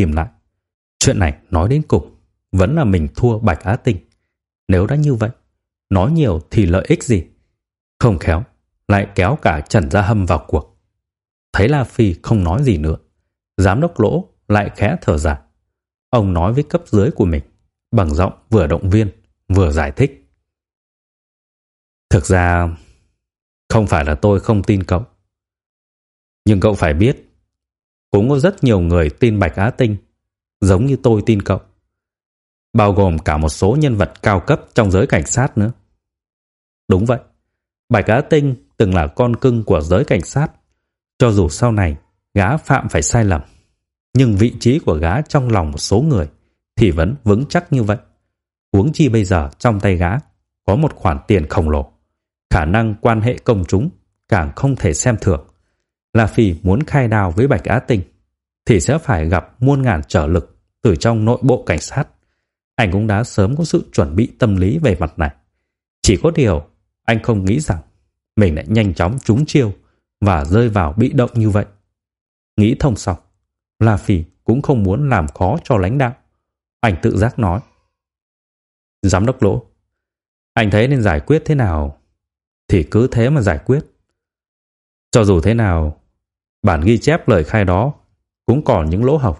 im lại. Chuyện này nói đến cùng vẫn là mình thua Bạch Á Tinh. Nếu đã như vậy, nói nhiều thì lợi ích gì? Không khéo, lại kéo cả Trần Gia Hâm vào cuộc. Thấy La Phi không nói gì nữa, giám đốc lỗ lại khẽ thở dài. Ông nói với cấp dưới của mình, bằng giọng vừa động viên, vừa giải thích. Thực ra, không phải là tôi không tin cậu. Nhưng cậu phải biết, cũng có rất nhiều người tin Bạch Á Tinh, giống như tôi tin cậu. Bao gồm cả một số nhân vật cao cấp trong giới cảnh sát nữa. Đúng vậy, Bạch Á Tinh từng là con cưng của giới cảnh sát. Cho dù sau này gã phạm phải sai lầm, nhưng vị trí của gã trong lòng một số người thì vẫn vững chắc như vậy. Huống chi bây giờ trong tay gã có một khoản tiền khổng lồ, khả năng quan hệ công chúng càng không thể xem thường. La Phi muốn khai đào với Bạch Á Tinh thì sẽ phải gặp muôn ngàn trở lực từ trong nội bộ cảnh sát. Anh cũng đã sớm có sự chuẩn bị tâm lý về mặt này. Chỉ có điều anh không nghĩ rằng mình lại nhanh chóng trúng chiêu và rơi vào bị động như vậy. Nghĩ thông xong, La Phi cũng không muốn làm khó cho lãnh đạo. Anh tự giác nói. Giám đốc lỗ, anh thấy nên giải quyết thế nào thì cứ thế mà giải quyết. Cho dù thế nào, bản ghi chép lời khai đó cũng còn những lỗ hổng.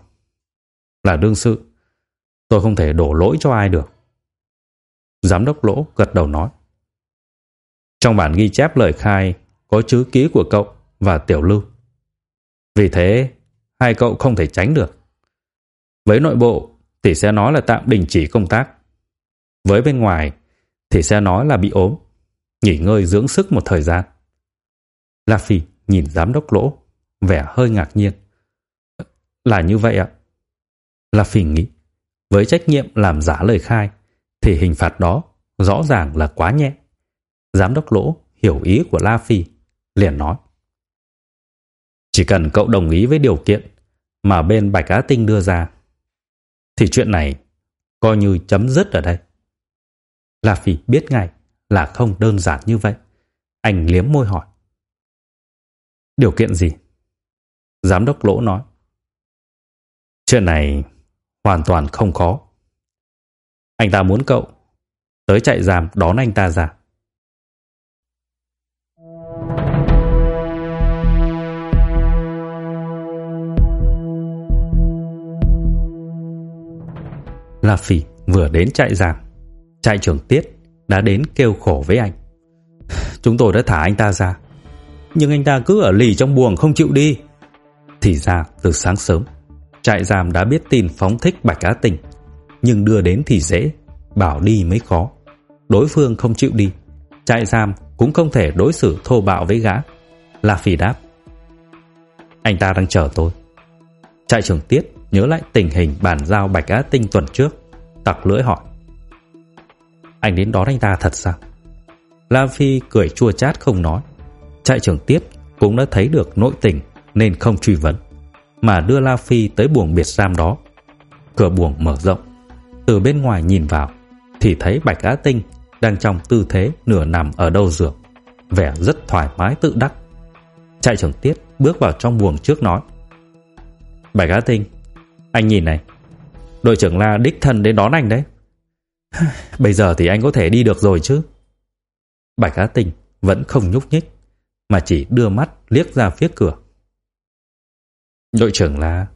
Là đương sự, tôi không thể đổ lỗi cho ai được. Giám đốc lỗ gật đầu nói. Trong bản ghi chép lời khai có chữ ký của cậu và Tiểu Lưu. Vì thế, hai cậu không thể tránh được. Với nội bộ thì sẽ nói là tạm đình chỉ công tác. Với bên ngoài thì sẽ nói là bị ốm, nghỉ ngơi dưỡng sức một thời gian. La Phi nhìn giám đốc lỗ, vẻ hơi ngạc nhiên. Là như vậy ạ. La phỉ nghĩ, với trách nhiệm làm giả lời khai thì hình phạt đó rõ ràng là quá nhẹ. Giám đốc lỗ hiểu ý của La Phi, liền nói. Chỉ cần cậu đồng ý với điều kiện mà bên Bạch Á Tinh đưa ra, thì chuyện này coi như chấm dứt ở đây. La Phi biết ngay là không đơn giản như vậy. Anh liếm môi hỏi. Điều kiện gì? Giám đốc lỗ nói. Chuyện này hoàn toàn không khó. Anh ta muốn cậu tới chạy giam đón anh ta ra. La Phi vừa đến trại giam. Trại trưởng Tiết đã đến kêu khổ với anh. Chúng tôi đã thả anh ta ra. Nhưng anh ta cứ ở lì trong buồng không chịu đi. Thì ra từ sáng sớm, trại giam đã biết tin phóng thích Bạch Á Tình. Nhưng đưa đến thì dễ, bảo đi mới khó. Đối phương không chịu đi. Trại giam cũng không thể đối xử thô bạo với gã. La Phi đáp. Anh ta đang chờ tôi. Trại trưởng Tiết nhớ lại tình hình bàn giao Bạch Á Tinh tuần trước, tặc lưỡi hỏi. Anh đến đón anh ta thật sao? La Phi cười chua chát không nói. Trại trưởng Tiết cũng đã thấy được nội tình nên không truy vấn, mà đưa La Phi tới buồng biệt giam đó. Cửa buồng mở rộng, từ bên ngoài nhìn vào thì thấy Bạch Á Tinh đang trong tư thế nửa nằm ở đầu giường, vẻ rất thoải mái tự đắc. Trại trưởng Tiết bước vào trong buồng trước nói: "Bạch Á Tinh, anh nhìn này, đội trưởng La đích thân đến đón anh đấy. Bây giờ thì anh có thể đi được rồi chứ. Bạch Á Tinh vẫn không nhúc nhích, mà chỉ đưa mắt liếc ra phía cửa. Đội trưởng là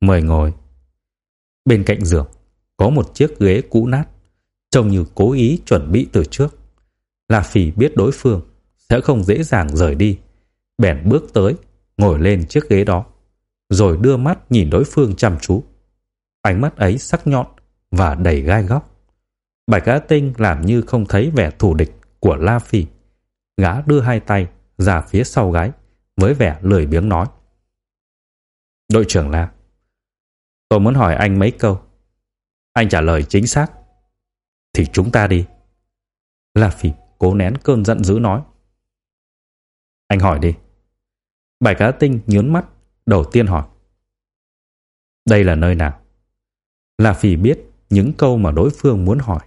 Mời ngồi. Bên cạnh giường có một chiếc ghế cũ nát, trông như cố ý chuẩn bị từ trước. La Phỉ biết đối phương sẽ không dễ dàng rời đi, bèn bước tới, ngồi lên chiếc ghế đó rồi đưa mắt nhìn đối phương chăm chú. Ánh mắt ấy sắc nhọn và đầy gai góc. Bạch Á Tinh làm như không thấy vẻ thù địch của La Phỉ Gã đưa hai tay ra phía sau gáy với vẻ lười biếng nói. Đội trưởng là, tôi muốn hỏi anh mấy câu. Anh trả lời chính xác. Thì chúng ta đi. La Phi cố nén cơn giận dữ nói. Anh hỏi đi. Bài cá Tinh nhướng mắt đầu tiên hỏi. Đây là nơi nào? La Phi biết những câu mà đối phương muốn hỏi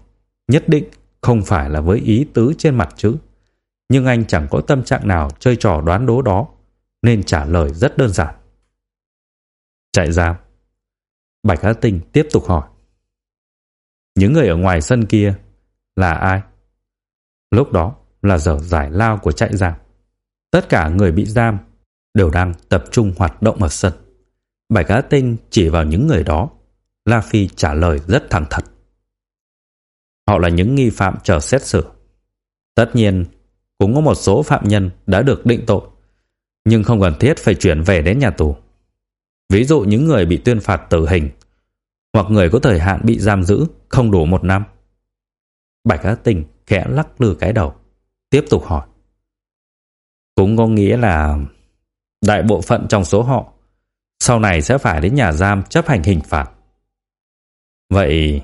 nhất định không phải là với ý tứ trên mặt chữ. Nhưng anh chẳng có tâm trạng nào chơi trò đoán đố đó nên trả lời rất đơn giản. Chạy giam. Bạch Á Tinh tiếp tục hỏi. Những người ở ngoài sân kia là ai? Lúc đó là giờ giải lao của trại giam. Tất cả người bị giam đều đang tập trung hoạt động ở sân. Bạch Á Tinh chỉ vào những người đó. La Phi trả lời rất thẳng thật. Họ là những nghi phạm chờ xét xử. Tất nhiên, cũng có một số phạm nhân đã được định tội, nhưng không cần thiết phải chuyển về đến nhà tù. Ví dụ những người bị tuyên phạt tử hình hoặc người có thời hạn bị giam giữ không đủ một năm. Bạch Á Tình khẽ lắc lư cái đầu, tiếp tục hỏi. Cũng có nghĩa là đại bộ phận trong số họ sau này sẽ phải đến nhà giam chấp hành hình phạt. Vậy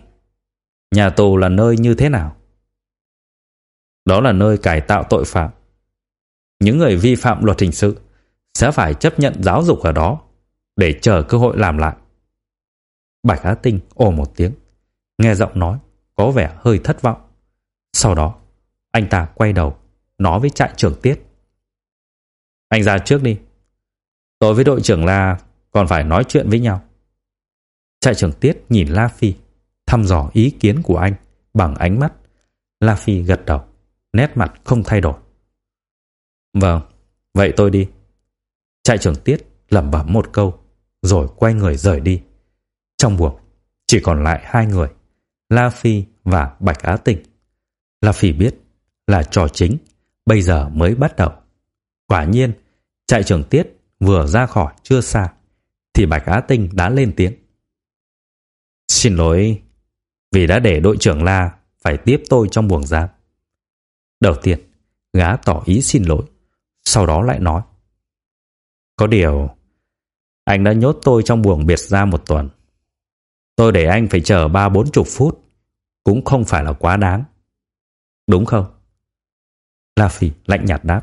nhà tù là nơi như thế nào? Đó là nơi cải tạo tội phạm. Những người vi phạm luật hình sự sẽ phải chấp nhận giáo dục ở đó để chờ cơ hội làm lại. Bạch Á Tinh ồ một tiếng, nghe giọng nói có vẻ hơi thất vọng. Sau đó, anh ta quay đầu, nói với trại trưởng Tiết. Anh ra trước đi. Tôi với đội trưởng La còn phải nói chuyện với nhau. Trại trưởng Tiết nhìn La Phi, thăm dò ý kiến của anh bằng ánh mắt. La Phi gật đầu, nét mặt không thay đổi. Vâng, vậy tôi đi. Trại trưởng Tiết lẩm bẩm một câu, rồi quay người rời đi. Trong buồng, chỉ còn lại hai người, La Phi và Bạch Á Tinh. La Phi biết là trò chính, bây giờ mới bắt đầu. Quả nhiên, trại trưởng Tiết vừa ra khỏi chưa xa, thì Bạch Á Tinh đã lên tiếng. Xin lỗi vì đã để đội trưởng La phải tiếp tôi trong buồng giam. Đầu tiên, gã tỏ ý xin lỗi, sau đó lại nói. Có điều, anh đã nhốt tôi trong buồng biệt giam một tuần. Tôi để anh phải chờ ba bốn chục phút, cũng không phải là quá đáng. Đúng không? La Phi lạnh nhạt đáp.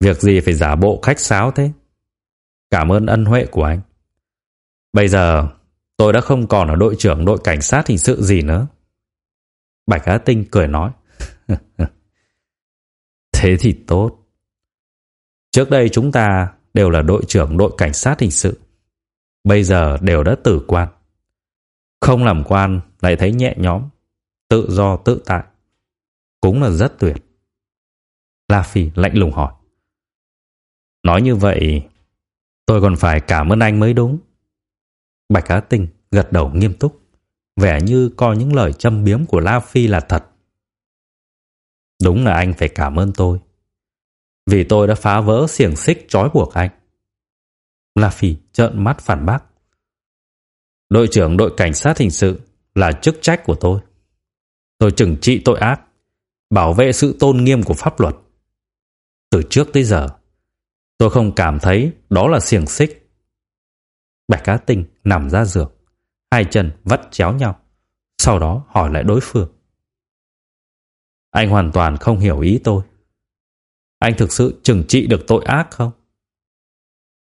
Việc gì phải giả bộ khách sáo thế? Cảm ơn ân huệ của anh. Bây giờ tôi đã không còn là đội trưởng đội cảnh sát hình sự gì nữa. Bạch Á Tinh cười nói. Thế thì tốt. Trước đây chúng ta đều là đội trưởng đội cảnh sát hình sự. Bây giờ đều đã tử quan. Không làm quan lại thấy nhẹ nhõm, tự do tự tại. Cũng là rất tuyệt. La Phi lạnh lùng hỏi. Nói như vậy, tôi còn phải cảm ơn anh mới đúng. Bạch Á Tinh gật đầu nghiêm túc, vẻ như coi những lời châm biếm của La Phi là thật. Đúng là anh phải cảm ơn tôi. Vì tôi đã phá vỡ xiềng xích trói buộc anh. La Phi trợn mắt phản bác. Đội trưởng đội cảnh sát hình sự là chức trách của tôi. Tôi trừng trị tội ác, bảo vệ sự tôn nghiêm của pháp luật. Từ trước tới giờ, tôi không cảm thấy đó là xiềng xích. Bạch Cá Tinh nằm ra giường, hai chân vắt chéo nhau, sau đó hỏi lại đối phương. Anh hoàn toàn không hiểu ý tôi. Anh thực sự trừng trị được tội ác không?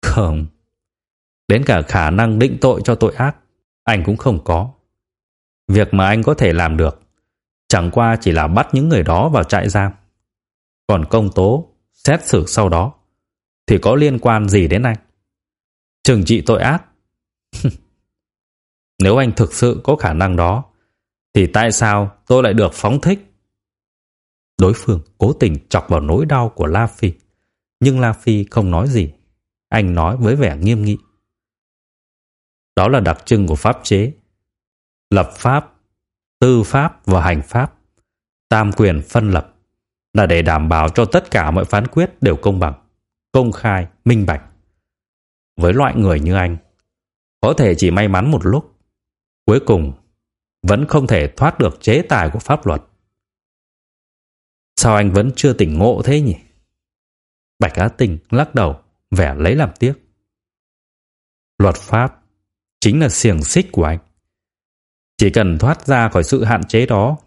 Không. Đến cả khả năng định tội cho tội ác, anh cũng không có. Việc mà anh có thể làm được, chẳng qua chỉ là bắt những người đó vào trại giam. Còn công tố, xét xử sau đó, thì có liên quan gì đến anh? Trừng trị tội ác? Nếu anh thực sự có khả năng đó, thì tại sao tôi lại được phóng thích? Đối phương cố tình chọc vào nỗi đau của La Phi. Nhưng La Phi không nói gì. Anh nói với vẻ nghiêm nghị. Đó là đặc trưng của pháp chế. Lập pháp, tư pháp và hành pháp. Tam quyền phân lập là để đảm bảo cho tất cả mọi phán quyết đều công bằng, công khai, minh bạch. Với loại người như anh, có thể chỉ may mắn một lúc, cuối cùng vẫn không thể thoát được chế tài của pháp luật. Sao anh vẫn chưa tỉnh ngộ thế nhỉ? Bạch Á Tình lắc đầu, vẻ lấy làm tiếc. Luật pháp chính là xiềng xích của anh. Chỉ cần thoát ra khỏi sự hạn chế đó,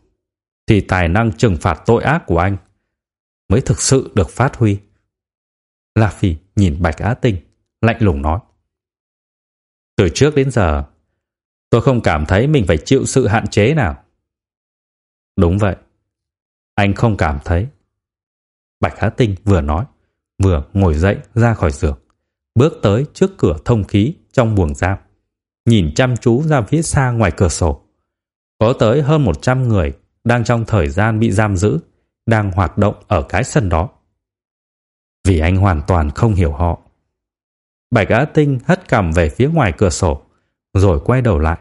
thì tài năng trừng phạt tội ác của anh mới thực sự được phát huy. La Phi nhìn Bạch Á Tinh, lạnh lùng nói. Từ trước đến giờ, tôi không cảm thấy mình phải chịu sự hạn chế nào. Đúng vậy. Anh không cảm thấy. Bạch Á Tinh vừa nói, vừa ngồi dậy ra khỏi giường, bước tới trước cửa thông khí trong buồng giam. nhìn chăm chú ra phía xa ngoài cửa sổ. Có tới hơn 100 người đang trong thời gian bị giam giữ, đang hoạt động ở cái sân đó. Vì anh hoàn toàn không hiểu họ. Bạch Á Tinh hất cằm về phía ngoài cửa sổ, rồi quay đầu lại,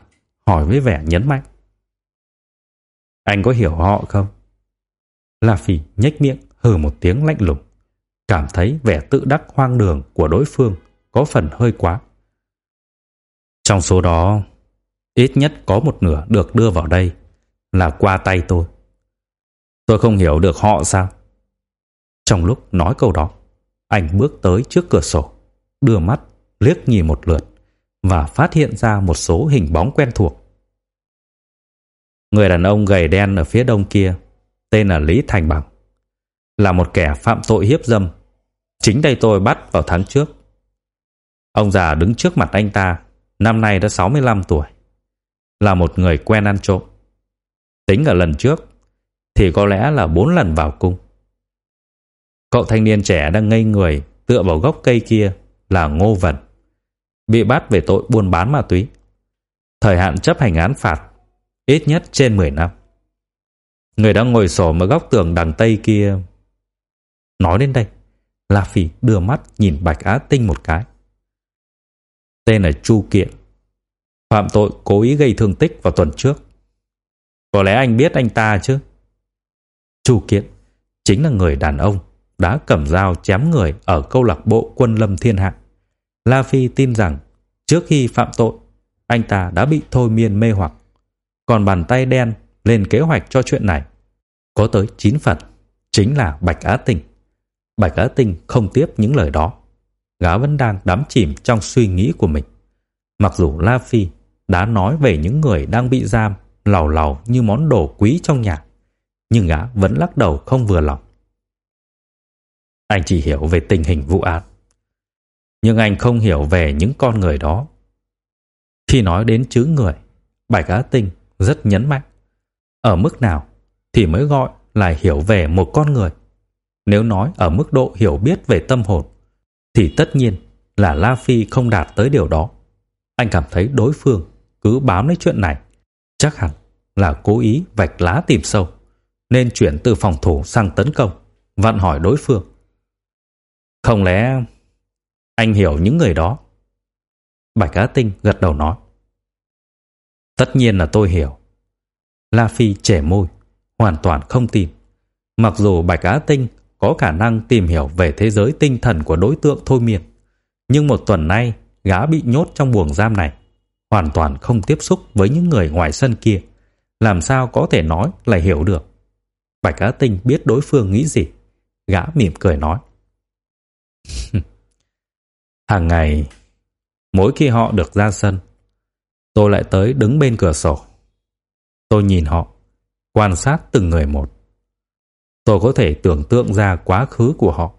hỏi với vẻ nhấn mạnh. Anh có hiểu họ không? La Phi nhếch miệng hừ một tiếng lạnh lùng, cảm thấy vẻ tự đắc hoang đường của đối phương có phần hơi quá. Trong số đó, ít nhất có một nửa được đưa vào đây là qua tay tôi. Tôi không hiểu được họ sao? Trong lúc nói câu đó, anh bước tới trước cửa sổ, đưa mắt liếc nhìn một lượt và phát hiện ra một số hình bóng quen thuộc. Người đàn ông gầy đen ở phía đông kia tên là Lý Thành Bằng, là một kẻ phạm tội hiếp dâm. Chính tay tôi bắt vào tháng trước. Ông già đứng trước mặt anh ta, năm nay đã 65 tuổi, là một người quen ăn trộm. Tính ở lần trước thì có lẽ là bốn lần vào cung. Cậu thanh niên trẻ đang ngây người tựa vào gốc cây kia là Ngô Vân, bị bắt về tội buôn bán ma túy. Thời hạn chấp hành án phạt ít nhất trên 10 năm. Người đang ngồi sổ ở góc tường đằng tây kia. Nói đến đây, La Phi đưa mắt nhìn Bạch Á Tinh một cái. Tên là Chu Kiện, phạm tội cố ý gây thương tích vào tuần trước. Có lẽ anh biết anh ta chứ? Chu Kiện chính là người đàn ông đã cầm dao chém người ở câu lạc bộ quân lâm thiên hạ. La Phi tin rằng trước khi phạm tội, anh ta đã bị thôi miên mê hoặc. Còn bàn tay đen lên kế hoạch cho chuyện này có tới 9 phần, chính là Bạch Á Tinh. Bạch Á Tinh không tiếp những lời đó. Gã vẫn đang đắm chìm trong suy nghĩ của mình. Mặc dù La Phi đã nói về những người đang bị giam lầu lầu như món đồ quý trong nhà, nhưng gã vẫn lắc đầu không vừa lòng. Anh chỉ hiểu về tình hình vụ án, nhưng anh không hiểu về những con người đó. Khi nói đến chữ người, Bạch Á Tinh rất nhấn mạnh. Ở mức nào thì mới gọi là hiểu về một con người. Nếu nói ở mức độ hiểu biết về tâm hồn, thì tất nhiên là La Phi không đạt tới điều đó. Anh cảm thấy đối phương cứ bám lấy chuyện này, chắc hẳn là cố ý vạch lá tìm sâu, nên chuyển từ phòng thủ sang tấn công, vặn hỏi đối phương. Không lẽ anh hiểu những người đó? Bạch Á Tinh gật đầu nói. Tất nhiên là tôi hiểu. La Phi trẻ môi, hoàn toàn không tin. Mặc dù Bạch Á Tinh có khả năng tìm hiểu về thế giới tinh thần của đối tượng thôi miên, nhưng một tuần nay gã bị nhốt trong buồng giam này, hoàn toàn không tiếp xúc với những người ngoài sân kia, làm sao có thể nói là hiểu được. Bạch Á Tinh biết đối phương nghĩ gì, gã mỉm cười nói. Hàng ngày, mỗi khi họ được ra sân, tôi lại tới đứng bên cửa sổ. Tôi nhìn họ, quan sát từng người một. Tôi có thể tưởng tượng ra quá khứ của họ,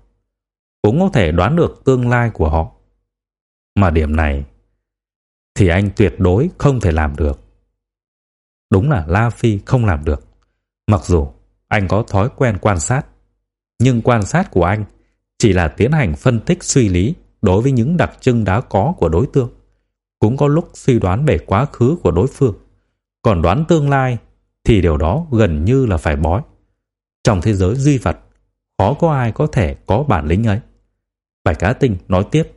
cũng có thể đoán được tương lai của họ. Mà điểm này thì anh tuyệt đối không thể làm được. Đúng là La Phi không làm được. Mặc dù anh có thói quen quan sát, nhưng quan sát của anh chỉ là tiến hành phân tích suy lý đối với những đặc trưng đã có của đối tượng. Cũng có lúc suy đoán về quá khứ của đối phương. Còn đoán tương lai thì điều đó gần như là phải bói. Trong thế giới duy vật, khó có ai có thể có bản lĩnh ấy. Bạch Cá Tinh nói tiếp.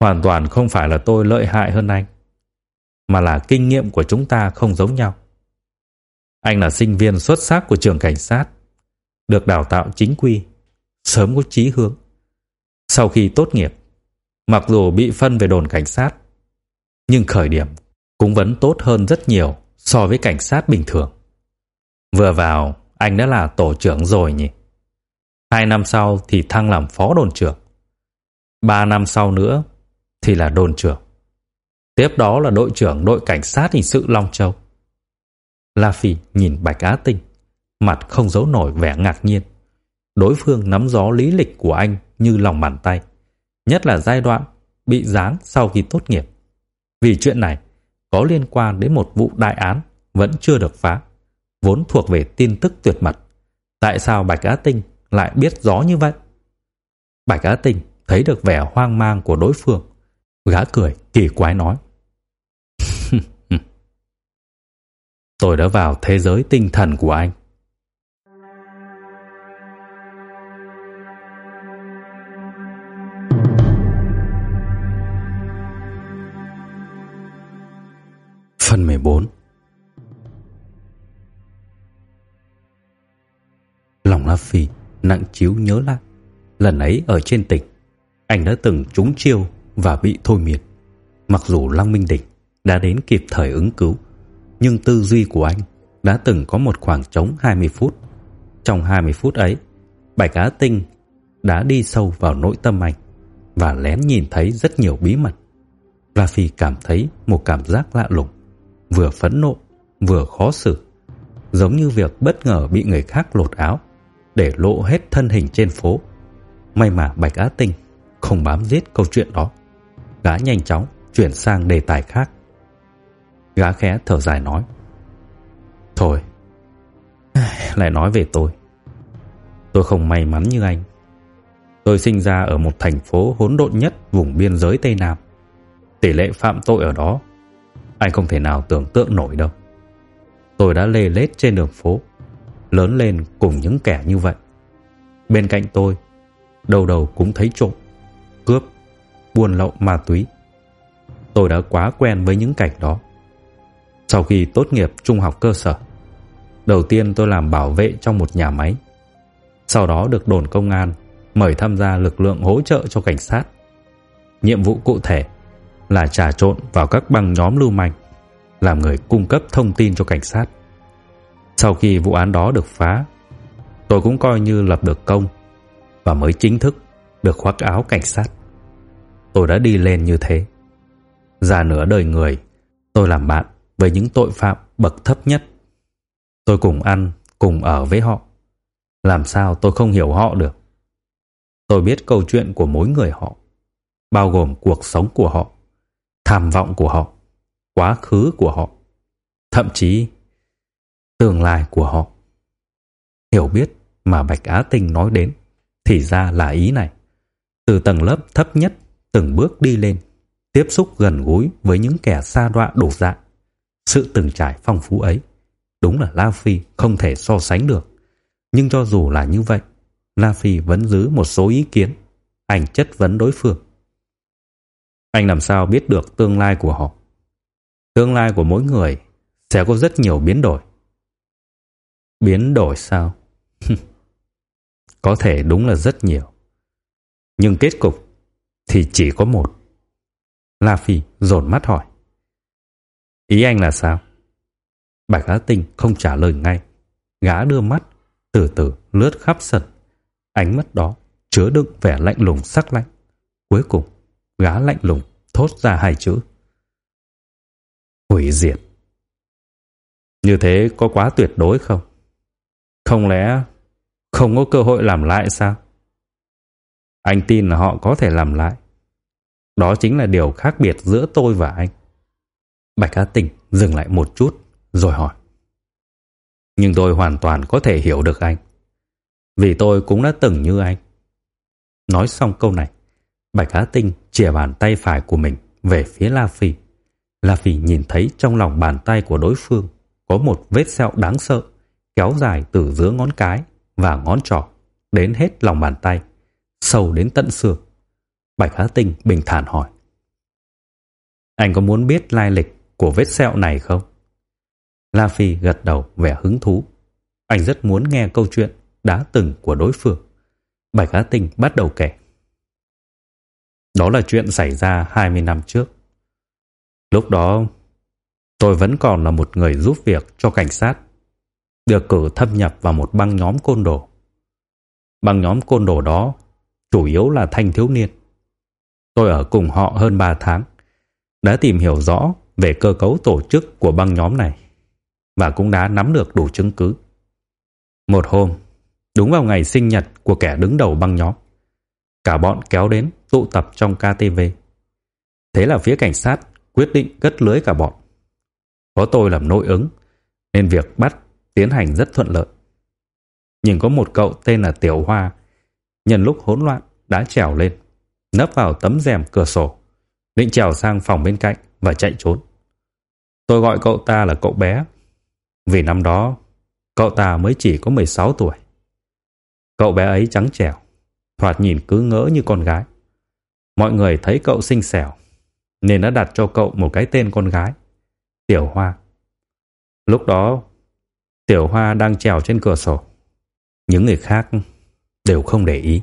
Hoàn toàn không phải là tôi lợi hại hơn anh, mà là kinh nghiệm của chúng ta không giống nhau. Anh là sinh viên xuất sắc của trường cảnh sát, được đào tạo chính quy, sớm có chí hướng. Sau khi tốt nghiệp, mặc dù bị phân về đồn cảnh sát, nhưng khởi điểm cũng vẫn tốt hơn rất nhiều so với cảnh sát bình thường. Vừa vào, anh đã là tổ trưởng rồi nhỉ? Hai năm sau thì thăng làm phó đồn trưởng. Ba năm sau nữa thì là đồn trưởng. Tiếp đó là đội trưởng đội cảnh sát hình sự Long Châu. La Phi nhìn Bạch Á Tinh, mặt không giấu nổi vẻ ngạc nhiên. Đối phương nắm gió lý lịch của anh như lòng bàn tay, nhất là giai đoạn bị giáng sau khi tốt nghiệp. Vì chuyện này, có liên quan đến một vụ đại án vẫn chưa được phá, vốn thuộc về tin tức tuyệt mật. Tại sao Bạch Á Tinh lại biết rõ như vậy? Bạch Á Tinh thấy được vẻ hoang mang của đối phương, gã cười kỳ quái nói: "Tôi đã vào thế giới tinh thần của anh, Phần 14 Lòng La Phi nặng chiếu nhớ lại. Lần ấy ở trên tỉnh, Anh đã từng trúng chiêu và bị thôi miệt. Mặc dù Lăng Minh Đỉnh đã đến kịp thời ứng cứu, Nhưng tư duy của anh đã từng có một khoảng trống 20 phút. Trong 20 phút ấy, Bạch Á Tinh đã đi sâu vào nội tâm anh Và lén nhìn thấy rất nhiều bí mật. La Phi cảm thấy một cảm giác lạ lùng vừa phẫn nộ, vừa khó xử. Giống như việc bất ngờ bị người khác lột áo, để lộ hết thân hình trên phố. May mà Bạch Á Tinh không bám giết câu chuyện đó. Gã nhanh chóng chuyển sang đề tài khác. Gã khẽ thở dài nói. Thôi, lại nói về tôi. Tôi không may mắn như anh. Tôi sinh ra ở một thành phố hỗn độn nhất vùng biên giới Tây Nam. Tỷ lệ phạm tội ở đó anh không thể nào tưởng tượng nổi đâu. Tôi đã lê lết trên đường phố, lớn lên cùng những kẻ như vậy. Bên cạnh tôi, đầu đầu cũng thấy trộm, cướp, buôn lậu ma túy. Tôi đã quá quen với những cảnh đó. Sau khi tốt nghiệp trung học cơ sở, đầu tiên tôi làm bảo vệ trong một nhà máy. Sau đó được đồn công an mời tham gia lực lượng hỗ trợ cho cảnh sát. Nhiệm vụ cụ thể là trà trộn vào các băng nhóm lưu manh, làm người cung cấp thông tin cho cảnh sát. Sau khi vụ án đó được phá, tôi cũng coi như lập được công và mới chính thức được khoác áo cảnh sát. Tôi đã đi lên như thế. Già nửa đời người, tôi làm bạn với những tội phạm bậc thấp nhất. Tôi cùng ăn, cùng ở với họ. Làm sao tôi không hiểu họ được? Tôi biết câu chuyện của mỗi người họ, bao gồm cuộc sống của họ tham vọng của họ, quá khứ của họ, thậm chí tương lai của họ. Hiểu biết mà Bạch Á Tinh nói đến thì ra là ý này. Từ tầng lớp thấp nhất từng bước đi lên, tiếp xúc gần gũi với những kẻ xa đọa đổ dạng. Sự từng trải phong phú ấy, đúng là La Phi không thể so sánh được. Nhưng cho dù là như vậy, La Phi vẫn giữ một số ý kiến, ảnh chất vấn đối phương. Anh làm sao biết được tương lai của họ? Tương lai của mỗi người sẽ có rất nhiều biến đổi. Biến đổi sao? có thể đúng là rất nhiều. Nhưng kết cục thì chỉ có một. La Phi dồn mắt hỏi. Ý anh là sao? Bạch Á Tinh không trả lời ngay. Gã đưa mắt, từ từ lướt khắp sân. Ánh mắt đó chứa đựng vẻ lạnh lùng sắc lạnh. Cuối cùng, Gã lạnh lùng thốt ra hai chữ. Hủy diệt. Như thế có quá tuyệt đối không? Không lẽ không có cơ hội làm lại sao? Anh tin là họ có thể làm lại. Đó chính là điều khác biệt giữa tôi và anh. Bạch Á Tình dừng lại một chút rồi hỏi. Nhưng tôi hoàn toàn có thể hiểu được anh. Vì tôi cũng đã từng như anh. Nói xong câu này, Bạch Á Tinh chìa bàn tay phải của mình về phía La Phi. La Phi nhìn thấy trong lòng bàn tay của đối phương có một vết sẹo đáng sợ kéo dài từ giữa ngón cái và ngón trỏ đến hết lòng bàn tay, sâu đến tận xương. Bạch Á Tinh bình thản hỏi. Anh có muốn biết lai lịch của vết sẹo này không? La Phi gật đầu vẻ hứng thú. Anh rất muốn nghe câu chuyện đã từng của đối phương. Bạch Á Tinh bắt đầu kể. Đó là chuyện xảy ra 20 năm trước. Lúc đó, tôi vẫn còn là một người giúp việc cho cảnh sát, được cử thâm nhập vào một băng nhóm côn đồ. Băng nhóm côn đồ đó chủ yếu là thanh thiếu niên. Tôi ở cùng họ hơn 3 tháng, đã tìm hiểu rõ về cơ cấu tổ chức của băng nhóm này và cũng đã nắm được đủ chứng cứ. Một hôm, đúng vào ngày sinh nhật của kẻ đứng đầu băng nhóm, Cả bọn kéo đến tụ tập trong KTV. Thế là phía cảnh sát quyết định cất lưới cả bọn. Có tôi làm nội ứng, nên việc bắt tiến hành rất thuận lợi. Nhưng có một cậu tên là Tiểu Hoa, nhân lúc hỗn loạn đã trèo lên, nấp vào tấm rèm cửa sổ, định trèo sang phòng bên cạnh và chạy trốn. Tôi gọi cậu ta là cậu bé. Vì năm đó, cậu ta mới chỉ có 16 tuổi. Cậu bé ấy trắng trẻo, thoạt nhìn cứ ngỡ như con gái. Mọi người thấy cậu xinh xẻo, nên đã đặt cho cậu một cái tên con gái, Tiểu Hoa. Lúc đó, Tiểu Hoa đang trèo trên cửa sổ. Những người khác đều không để ý.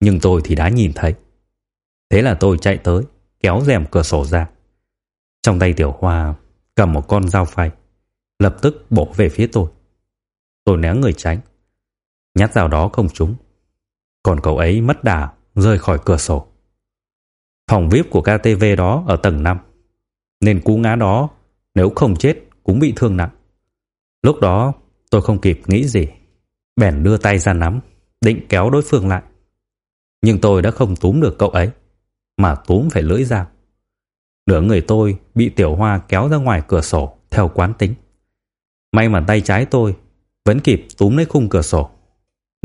Nhưng tôi thì đã nhìn thấy. Thế là tôi chạy tới, kéo rèm cửa sổ ra. Trong tay Tiểu Hoa cầm một con dao phay, lập tức bổ về phía tôi. Tôi né người tránh. Nhát dao đó không trúng. Còn cậu ấy mất đà, rơi khỏi cửa sổ. Phòng VIP của KTV đó ở tầng 5. Nên cú ngã đó, nếu không chết cũng bị thương nặng. Lúc đó tôi không kịp nghĩ gì. Bèn đưa tay ra nắm, định kéo đối phương lại. Nhưng tôi đã không túm được cậu ấy, mà túm phải lưỡi dao. Nửa người tôi bị tiểu hoa kéo ra ngoài cửa sổ theo quán tính. May mà tay trái tôi vẫn kịp túm lấy khung cửa sổ,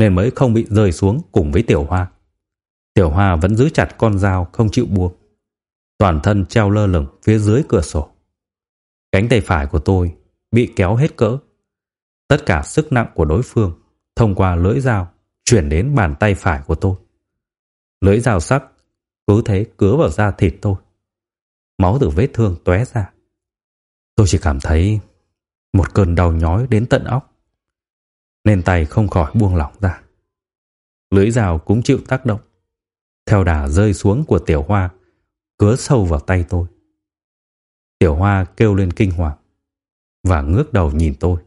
nên mới không bị rơi xuống cùng với tiểu hoa. Tiểu hoa vẫn giữ chặt con dao, không chịu buông. Toàn thân treo lơ lửng phía dưới cửa sổ. Cánh tay phải của tôi bị kéo hết cỡ. Tất cả sức nặng của đối phương thông qua lưỡi dao chuyển đến bàn tay phải của tôi. Lưỡi dao sắc cứ thế cứa vào da thịt tôi. Máu từ vết thương tóe ra. Tôi chỉ cảm thấy một cơn đau nhói đến tận óc. Nên tay không khỏi buông lỏng ra. Lưỡi dao cũng chịu tác động. Theo đà rơi xuống của tiểu hoa, cứa sâu vào tay tôi. Tiểu hoa kêu lên kinh hoàng và ngước đầu nhìn tôi.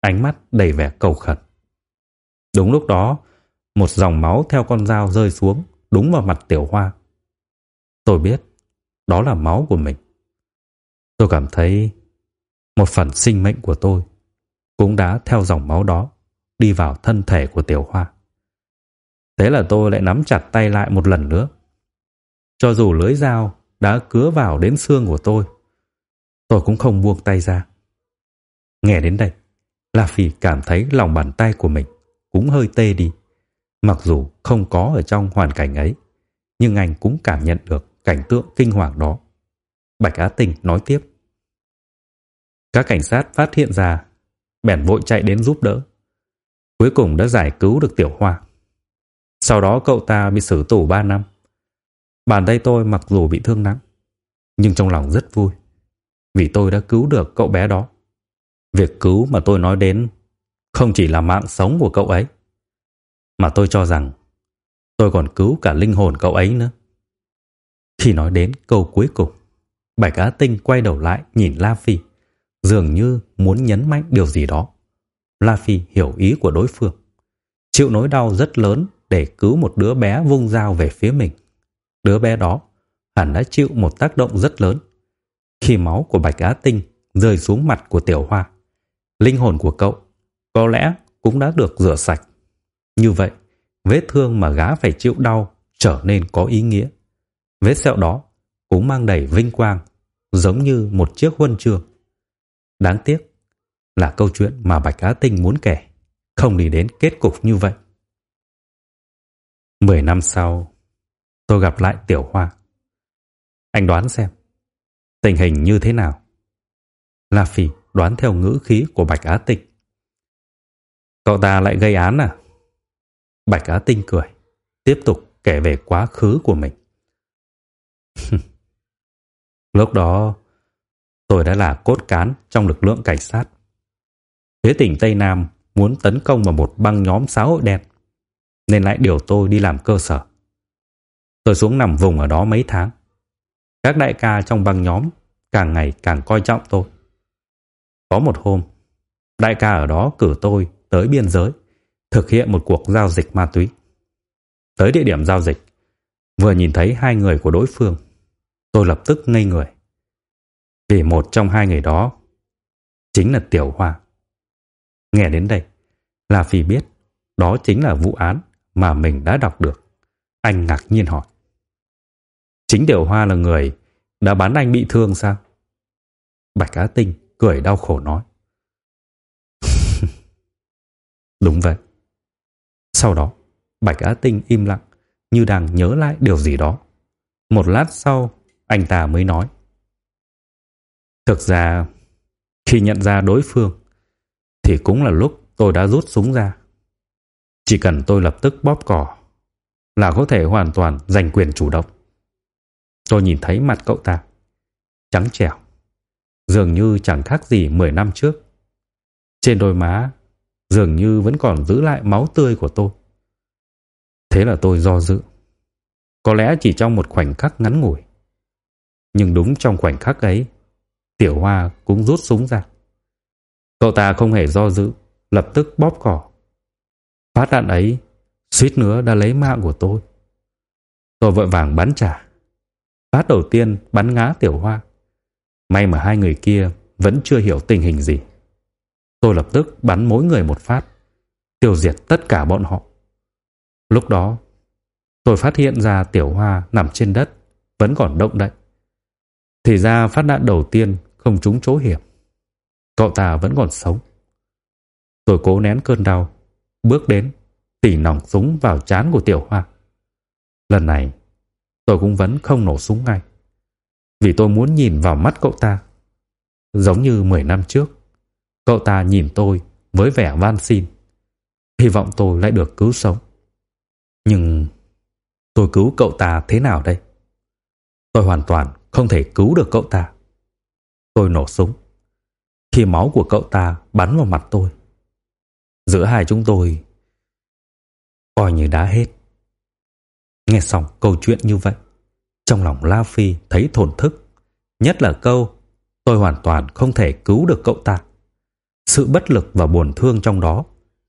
Ánh mắt đầy vẻ cầu khẩn. Đúng lúc đó, một dòng máu theo con dao rơi xuống đúng vào mặt tiểu hoa. Tôi biết đó là máu của mình. Tôi cảm thấy một phần sinh mệnh của tôi cũng đã theo dòng máu đó đi vào thân thể của tiểu hoa. Thế là tôi lại nắm chặt tay lại một lần nữa. Cho dù lưỡi dao đã cứa vào đến xương của tôi, tôi cũng không buông tay ra. Nghe đến đây, La Phi cảm thấy lòng bàn tay của mình cũng hơi tê đi. Mặc dù không có ở trong hoàn cảnh ấy, nhưng anh cũng cảm nhận được cảnh tượng kinh hoàng đó. Bạch Á Tình nói tiếp. Các cảnh sát phát hiện ra, bèn vội chạy đến giúp đỡ. Cuối cùng đã giải cứu được Tiểu Hoa. Sau đó cậu ta bị xử tù 3 năm. Bàn tay tôi mặc dù bị thương nặng, nhưng trong lòng rất vui. Vì tôi đã cứu được cậu bé đó. Việc cứu mà tôi nói đến không chỉ là mạng sống của cậu ấy, mà tôi cho rằng tôi còn cứu cả linh hồn cậu ấy nữa. Khi nói đến câu cuối cùng, Bạch Á Tinh quay đầu lại nhìn La Phi, dường như muốn nhấn mạnh điều gì đó. La Phi hiểu ý của đối phương, chịu nỗi đau rất lớn để cứu một đứa bé vung dao về phía mình. Đứa bé đó hẳn đã chịu một tác động rất lớn. Khi máu của Bạch Á Tinh rơi xuống mặt của Tiểu Hoa, linh hồn của cậu có lẽ cũng đã được rửa sạch. Như vậy, vết thương mà gã phải chịu đau trở nên có ý nghĩa. Vết sẹo đó cũng mang đầy vinh quang, giống như một chiếc huân chương. Đáng tiếc là câu chuyện mà Bạch Á Tinh muốn kể, không đi đến kết cục như vậy. Mười năm sau, tôi gặp lại Tiểu Hoa. Anh đoán xem, tình hình như thế nào? La Phi đoán theo ngữ khí của Bạch Á Tinh. Cậu ta lại gây án à? Bạch Á Tinh cười, tiếp tục kể về quá khứ của mình. Lúc đó, tôi đã là cốt cán trong lực lượng cảnh sát. Phía tỉnh Tây Nam muốn tấn công vào một băng nhóm xã hội đen, nên lại điều tôi đi làm cơ sở. Tôi xuống nằm vùng ở đó mấy tháng. Các đại ca trong băng nhóm càng ngày càng coi trọng tôi. Có một hôm, đại ca ở đó cử tôi tới biên giới, thực hiện một cuộc giao dịch ma túy. Tới địa điểm giao dịch, vừa nhìn thấy hai người của đối phương, tôi lập tức ngây người. Vì một trong hai người đó chính là Tiểu Hoa. Nghe đến đây, là vì biết đó chính là vụ án mà mình đã đọc được. Anh ngạc nhiên hỏi. Chính Tiểu Hoa là người đã bắn anh bị thương sao? Bạch Á Tinh cười đau khổ nói. Đúng vậy. Sau đó, Bạch Á Tinh im lặng như đang nhớ lại điều gì đó. Một lát sau, anh ta mới nói. Thực ra, Khi nhận ra đối phương, thì cũng là lúc tôi đã rút súng ra. Chỉ cần tôi lập tức bóp cỏ là có thể hoàn toàn giành quyền chủ động. Tôi nhìn thấy mặt cậu ta, trắng trẻo, dường như chẳng khác gì 10 năm trước. Trên đôi má dường như vẫn còn giữ lại máu tươi của tôi. Thế là tôi do dự. Có lẽ chỉ trong một khoảnh khắc ngắn ngủi. Nhưng đúng trong khoảnh khắc ấy, Tiểu Hoa cũng rút súng ra. Cậu ta không hề do dự, lập tức bóp cò. Phát đạn ấy suýt nữa đã lấy mạng của tôi. Tôi vội vàng bắn trả. Phát đầu tiên bắn ngã Tiểu Hoa. May mà hai người kia vẫn chưa hiểu tình hình gì. Tôi lập tức bắn mỗi người một phát, tiêu diệt tất cả bọn họ. Lúc đó, tôi phát hiện ra Tiểu Hoa nằm trên đất, vẫn còn động đậy. Thì ra phát đạn đầu tiên không trúng chỗ hiểm. Cậu ta vẫn còn sống. Tôi cố nén cơn đau, bước đến, tỉ nòng súng vào trán của Tiểu Hoa. Lần này, tôi cũng vẫn không nổ súng ngay. Vì tôi muốn nhìn vào mắt cậu ta. Giống như 10 năm trước, cậu ta nhìn tôi với vẻ van xin. Hy vọng tôi lại được cứu sống. Nhưng tôi cứu cậu ta thế nào đây? Tôi hoàn toàn không thể cứu được cậu ta. Tôi nổ súng. Khi máu của cậu ta bắn vào mặt tôi. Giữa hai chúng tôi coi như đã hết. Nghe xong câu chuyện như vậy, trong lòng La Phi thấy thổn thức, nhất là câu tôi hoàn toàn không thể cứu được cậu ta. Sự bất lực và buồn thương trong đó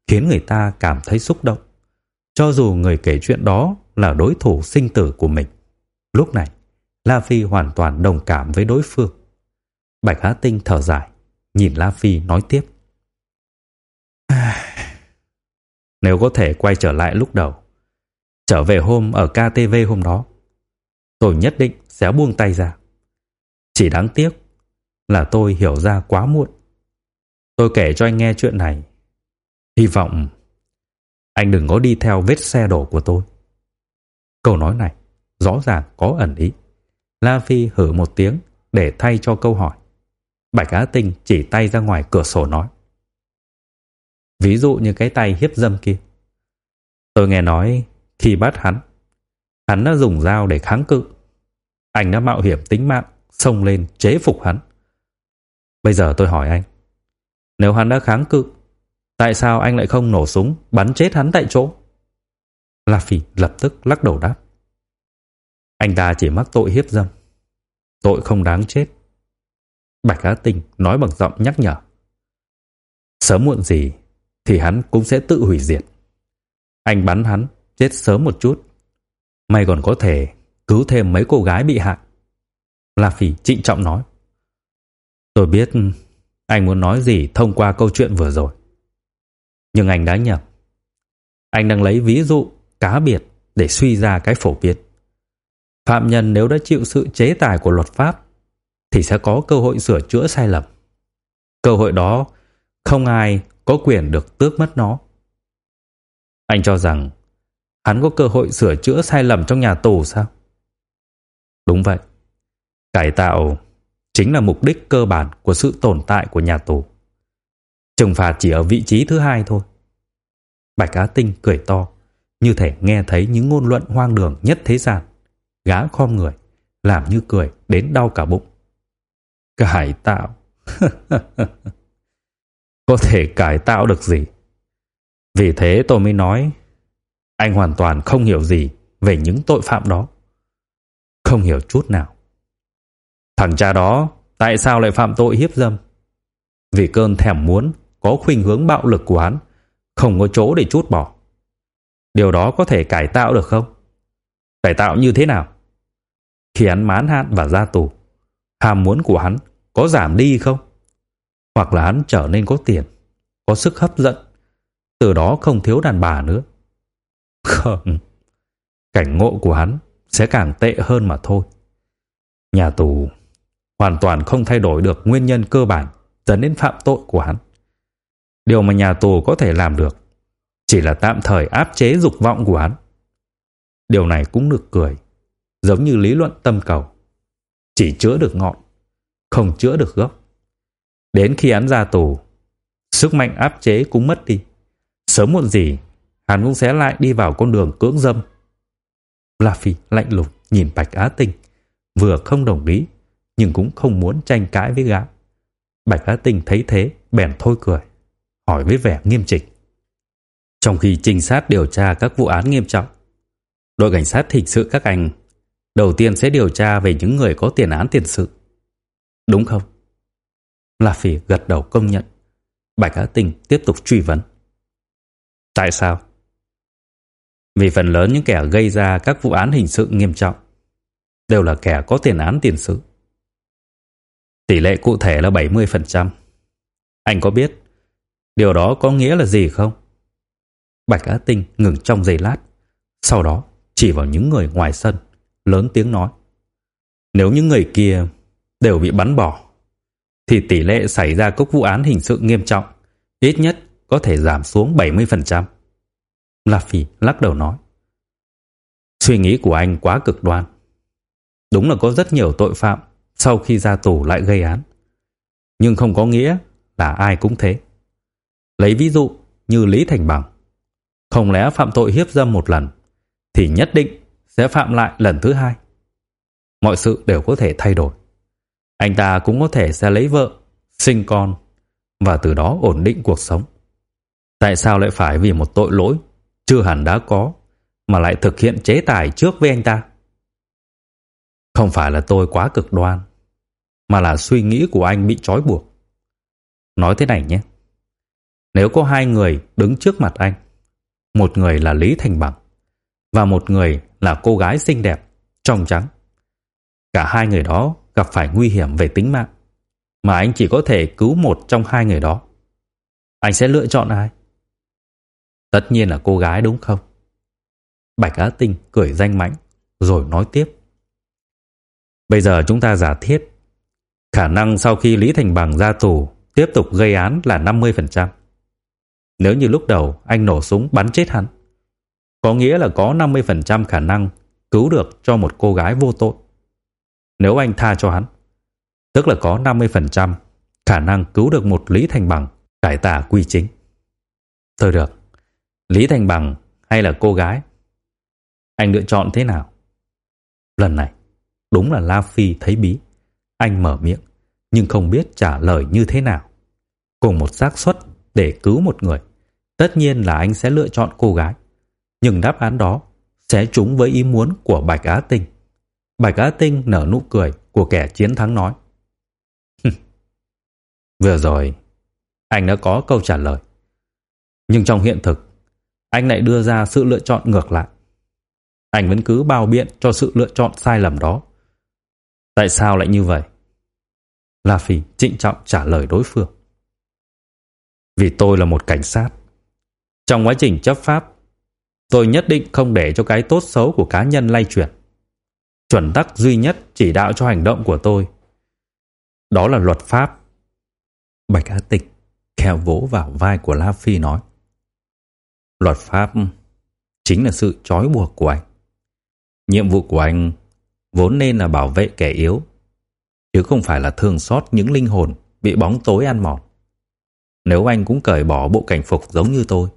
khiến người ta cảm thấy xúc động, cho dù người kể chuyện đó là đối thủ sinh tử của mình. Lúc này, La Phi hoàn toàn đồng cảm với đối phương. Bạch Há Tinh thở dài, nhìn La Phi nói tiếp. Nếu có thể quay trở lại lúc đầu, trở về hôm ở KTV hôm đó, tôi nhất định sẽ buông tay ra. Chỉ đáng tiếc là tôi hiểu ra quá muộn. Tôi kể cho anh nghe chuyện này. Hy vọng anh đừng có đi theo vết xe đổ của tôi. Câu nói này rõ ràng có ẩn ý. La Phi hử một tiếng để thay cho câu hỏi. Bạch Á Tinh chỉ tay ra ngoài cửa sổ nói. Ví dụ như cái tay hiếp dâm kia. Tôi nghe nói khi bắt hắn, hắn đã dùng dao để kháng cự. Anh đã mạo hiểm tính mạng, xông lên chế phục hắn. Bây giờ tôi hỏi anh, nếu hắn đã kháng cự, tại sao anh lại không nổ súng bắn chết hắn tại chỗ? La Phi lập tức lắc đầu đáp. Anh ta chỉ mắc tội hiếp dâm. Tội không đáng chết. Bạch Á Tinh nói bằng giọng nhắc nhở. Sớm muộn gì thì hắn cũng sẽ tự hủy diệt. Anh bắn hắn, chết sớm một chút. May còn có thể cứu thêm mấy cô gái bị hại. La Phi trịnh trọng nói. Tôi biết anh muốn nói gì thông qua câu chuyện vừa rồi. Nhưng anh đã nhầm. Anh đang lấy ví dụ cá biệt để suy ra cái phổ biến. Phạm nhân nếu đã chịu sự chế tài của luật pháp thì sẽ có cơ hội sửa chữa sai lầm. Cơ hội đó không ai có quyền được tước mất nó. Anh cho rằng hắn có cơ hội sửa chữa sai lầm trong nhà tù sao? Đúng vậy. Cải tạo chính là mục đích cơ bản của sự tồn tại của nhà tù. Trừng phạt chỉ ở vị trí thứ hai thôi. Bạch Á Tinh cười to, như thể nghe thấy những ngôn luận hoang đường nhất thế gian. Gã khom người, làm như cười đến đau cả bụng. Cải tạo. có thể cải tạo được gì? Vì thế tôi mới nói anh hoàn toàn không hiểu gì về những tội phạm đó. Không hiểu chút nào. Thằng cha đó tại sao lại phạm tội hiếp dâm? Vì cơn thèm muốn có khuynh hướng bạo lực của hắn không có chỗ để chút bỏ. Điều đó có thể cải tạo được không? Cải tạo như thế nào? Khi hắn mãn hạn và ra tù, ham muốn của hắn có giảm đi không? Hoặc là hắn trở nên có tiền, có sức hấp dẫn, từ đó không thiếu đàn bà nữa. Không, cảnh ngộ của hắn sẽ càng tệ hơn mà thôi. Nhà tù hoàn toàn không thay đổi được nguyên nhân cơ bản dẫn đến phạm tội của hắn. Điều mà nhà tù có thể làm được chỉ là tạm thời áp chế dục vọng của hắn. Điều này cũng được cười, giống như lý luận tâm cầu. Chỉ chữa được ngọn, không chữa được gốc. Đến khi hắn ra tù, sức mạnh áp chế cũng mất đi. Sớm muộn gì, hắn cũng sẽ lại đi vào con đường cưỡng dâm. La Phi lạnh lùng nhìn Bạch Á Tinh, vừa không đồng ý, nhưng cũng không muốn tranh cãi với gã. Bạch Á Tinh thấy thế, bèn thôi cười, hỏi với vẻ nghiêm chỉnh Trong khi trinh sát điều tra các vụ án nghiêm trọng, đội cảnh sát hình sự các anh đầu tiên sẽ điều tra về những người có tiền án tiền sự. Đúng không? La Phỉ gật đầu công nhận. Bạch Á Tinh tiếp tục truy vấn. Tại sao? Vì phần lớn những kẻ gây ra các vụ án hình sự nghiêm trọng đều là kẻ có tiền án tiền sự. Tỷ lệ cụ thể là 70%. Anh có biết điều đó có nghĩa là gì không? Bạch Á Tinh ngừng trong giây lát, sau đó chỉ vào những người ngoài sân, lớn tiếng nói. Nếu những người kia đều bị bắn bỏ, thì tỷ lệ xảy ra các vụ án hình sự nghiêm trọng ít nhất có thể giảm xuống 70%. La Phi lắc đầu nói. Suy nghĩ của anh quá cực đoan. Đúng là có rất nhiều tội phạm sau khi ra tù lại gây án. Nhưng không có nghĩa là ai cũng thế. Lấy ví dụ như Lý Thành Bằng. Không lẽ phạm tội hiếp dâm một lần thì nhất định sẽ phạm lại lần thứ hai. Mọi sự đều có thể thay đổi. Anh ta cũng có thể sẽ lấy vợ, sinh con và từ đó ổn định cuộc sống. Tại sao lại phải vì một tội lỗi chưa hẳn đã có mà lại thực hiện chế tài trước với anh ta? Không phải là tôi quá cực đoan, mà là suy nghĩ của anh bị trói buộc. Nói thế này nhé. Nếu có hai người đứng trước mặt anh, một người là Lý Thành Bằng và một người là cô gái xinh đẹp, trong trắng. Cả hai người đó gặp phải nguy hiểm về tính mạng, mà anh chỉ có thể cứu một trong hai người đó. Anh sẽ lựa chọn ai? Tất nhiên là cô gái đúng không? Bạch Á Tinh cười danh mãnh rồi nói tiếp. Bây giờ chúng ta giả thiết khả năng sau khi Lý Thành Bằng ra tù tiếp tục gây án là 50%. Nếu như lúc đầu anh nổ súng bắn chết hắn, có nghĩa là có 50% khả năng cứu được cho một cô gái vô tội. Nếu anh tha cho hắn, tức là có 50% khả năng cứu được một Lý Thành Bằng cải tà quy chính. Thôi được, Lý Thành Bằng hay là cô gái? Anh lựa chọn thế nào? Lần này, đúng là La Phi thấy bí. Anh mở miệng, nhưng không biết trả lời như thế nào. Cùng một xác suất để cứu một người, tất nhiên là anh sẽ lựa chọn cô gái. Nhưng đáp án đó sẽ trúng với ý muốn của Bạch Á Tinh. Bạch Á Tinh nở nụ cười của kẻ chiến thắng nói. Vừa rồi, anh đã có câu trả lời. Nhưng trong hiện thực, anh lại đưa ra sự lựa chọn ngược lại. Anh vẫn cứ bao biện cho sự lựa chọn sai lầm đó. Tại sao lại như vậy? La Phi trịnh trọng trả lời đối phương. Vì tôi là một cảnh sát. Trong quá trình chấp pháp, tôi nhất định không để cho cái tốt xấu của cá nhân lay chuyển. Chuẩn tắc duy nhất chỉ đạo cho hành động của tôi. Đó là luật pháp. Bạch Á Tịch khèo vỗ vào vai của La Phi nói. Luật pháp chính là sự trói buộc của anh. Nhiệm vụ của anh vốn nên là bảo vệ kẻ yếu, chứ không phải là thương xót những linh hồn bị bóng tối ăn mòn. Nếu anh cũng cởi bỏ bộ cảnh phục giống như tôi,